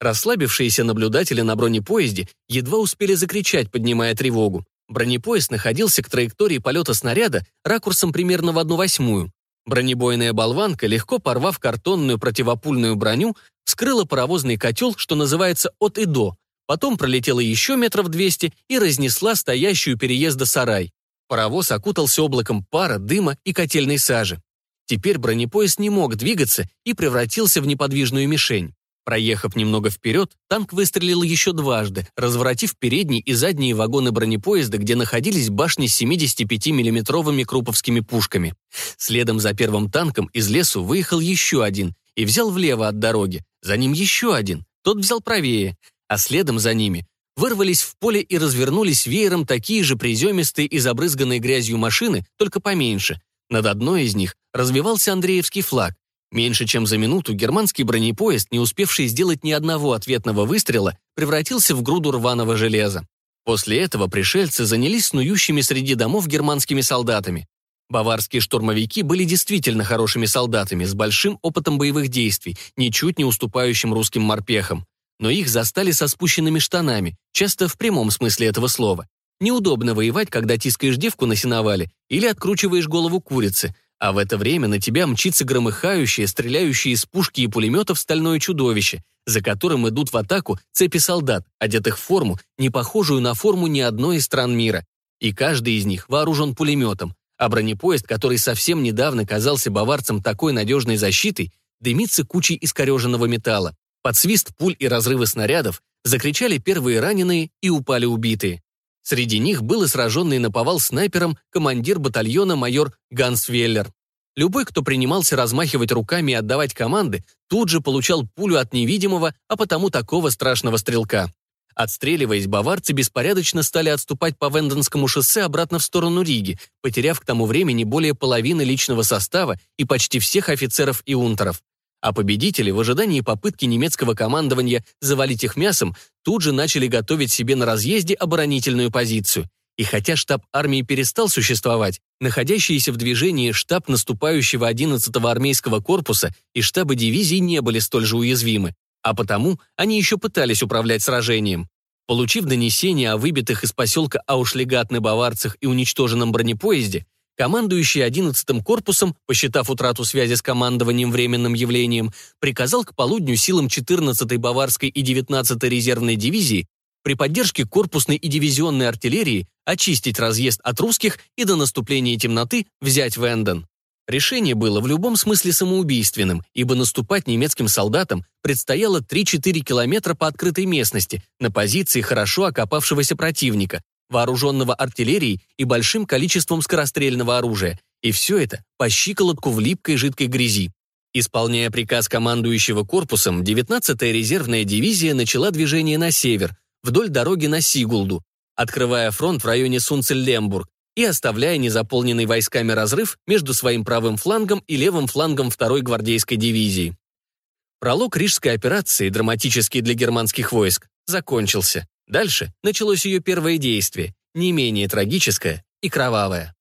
Расслабившиеся наблюдатели на бронепоезде едва успели закричать, поднимая тревогу. Бронепоезд находился к траектории полета снаряда ракурсом примерно в одну восьмую. Бронебойная болванка, легко порвав картонную противопульную броню, вскрыла паровозный котел, что называется от и до, потом пролетела еще метров двести и разнесла стоящую переезда сарай. Паровоз окутался облаком пара, дыма и котельной сажи. Теперь бронепоезд не мог двигаться и превратился в неподвижную мишень. Проехав немного вперед, танк выстрелил еще дважды, разворотив передние и задние вагоны бронепоезда, где находились башни с 75 миллиметровыми круповскими пушками. Следом за первым танком из лесу выехал еще один и взял влево от дороги. За ним еще один, тот взял правее, а следом за ними вырвались в поле и развернулись веером такие же приземистые и забрызганные грязью машины, только поменьше. Над одной из них развивался Андреевский флаг. Меньше чем за минуту германский бронепоезд, не успевший сделать ни одного ответного выстрела, превратился в груду рваного железа. После этого пришельцы занялись снующими среди домов германскими солдатами. Баварские штурмовики были действительно хорошими солдатами, с большим опытом боевых действий, ничуть не уступающим русским морпехам. Но их застали со спущенными штанами, часто в прямом смысле этого слова. Неудобно воевать, когда тискаешь девку на сеновале или откручиваешь голову курицы, а в это время на тебя мчится громыхающее, стреляющее из пушки и пулеметов стальное чудовище, за которым идут в атаку цепи солдат, одетых в форму, не похожую на форму ни одной из стран мира. И каждый из них вооружен пулеметом, а бронепоезд, который совсем недавно казался баварцам такой надежной защитой, дымится кучей искореженного металла. Под свист пуль и разрывы снарядов закричали первые раненые и упали убитые. Среди них был и сраженный на повал снайпером командир батальона майор Ганс Веллер. Любой, кто принимался размахивать руками и отдавать команды, тут же получал пулю от невидимого, а потому такого страшного стрелка. Отстреливаясь, баварцы беспорядочно стали отступать по Венденскому шоссе обратно в сторону Риги, потеряв к тому времени более половины личного состава и почти всех офицеров и унтеров а победители в ожидании попытки немецкого командования завалить их мясом тут же начали готовить себе на разъезде оборонительную позицию. И хотя штаб армии перестал существовать, находящиеся в движении штаб наступающего 11-го армейского корпуса и штабы дивизий не были столь же уязвимы, а потому они еще пытались управлять сражением. Получив донесение о выбитых из поселка Аушлегатны баварцах и уничтоженном бронепоезде, командующий 11-м корпусом, посчитав утрату связи с командованием временным явлением, приказал к полудню силам 14-й Баварской и 19-й резервной дивизии при поддержке корпусной и дивизионной артиллерии очистить разъезд от русских и до наступления темноты взять Венден. Решение было в любом смысле самоубийственным, ибо наступать немецким солдатам предстояло 3-4 километра по открытой местности на позиции хорошо окопавшегося противника, вооруженного артиллерией и большим количеством скорострельного оружия, и все это по щиколотку в липкой жидкой грязи. Исполняя приказ командующего корпусом, 19-я резервная дивизия начала движение на север, вдоль дороги на Сигулду, открывая фронт в районе Сунцель-Лембург и оставляя незаполненный войсками разрыв между своим правым флангом и левым флангом второй гвардейской дивизии. Пролог Рижской операции, драматический для германских войск, закончился. Дальше началось ее первое действие, не менее трагическое и кровавое.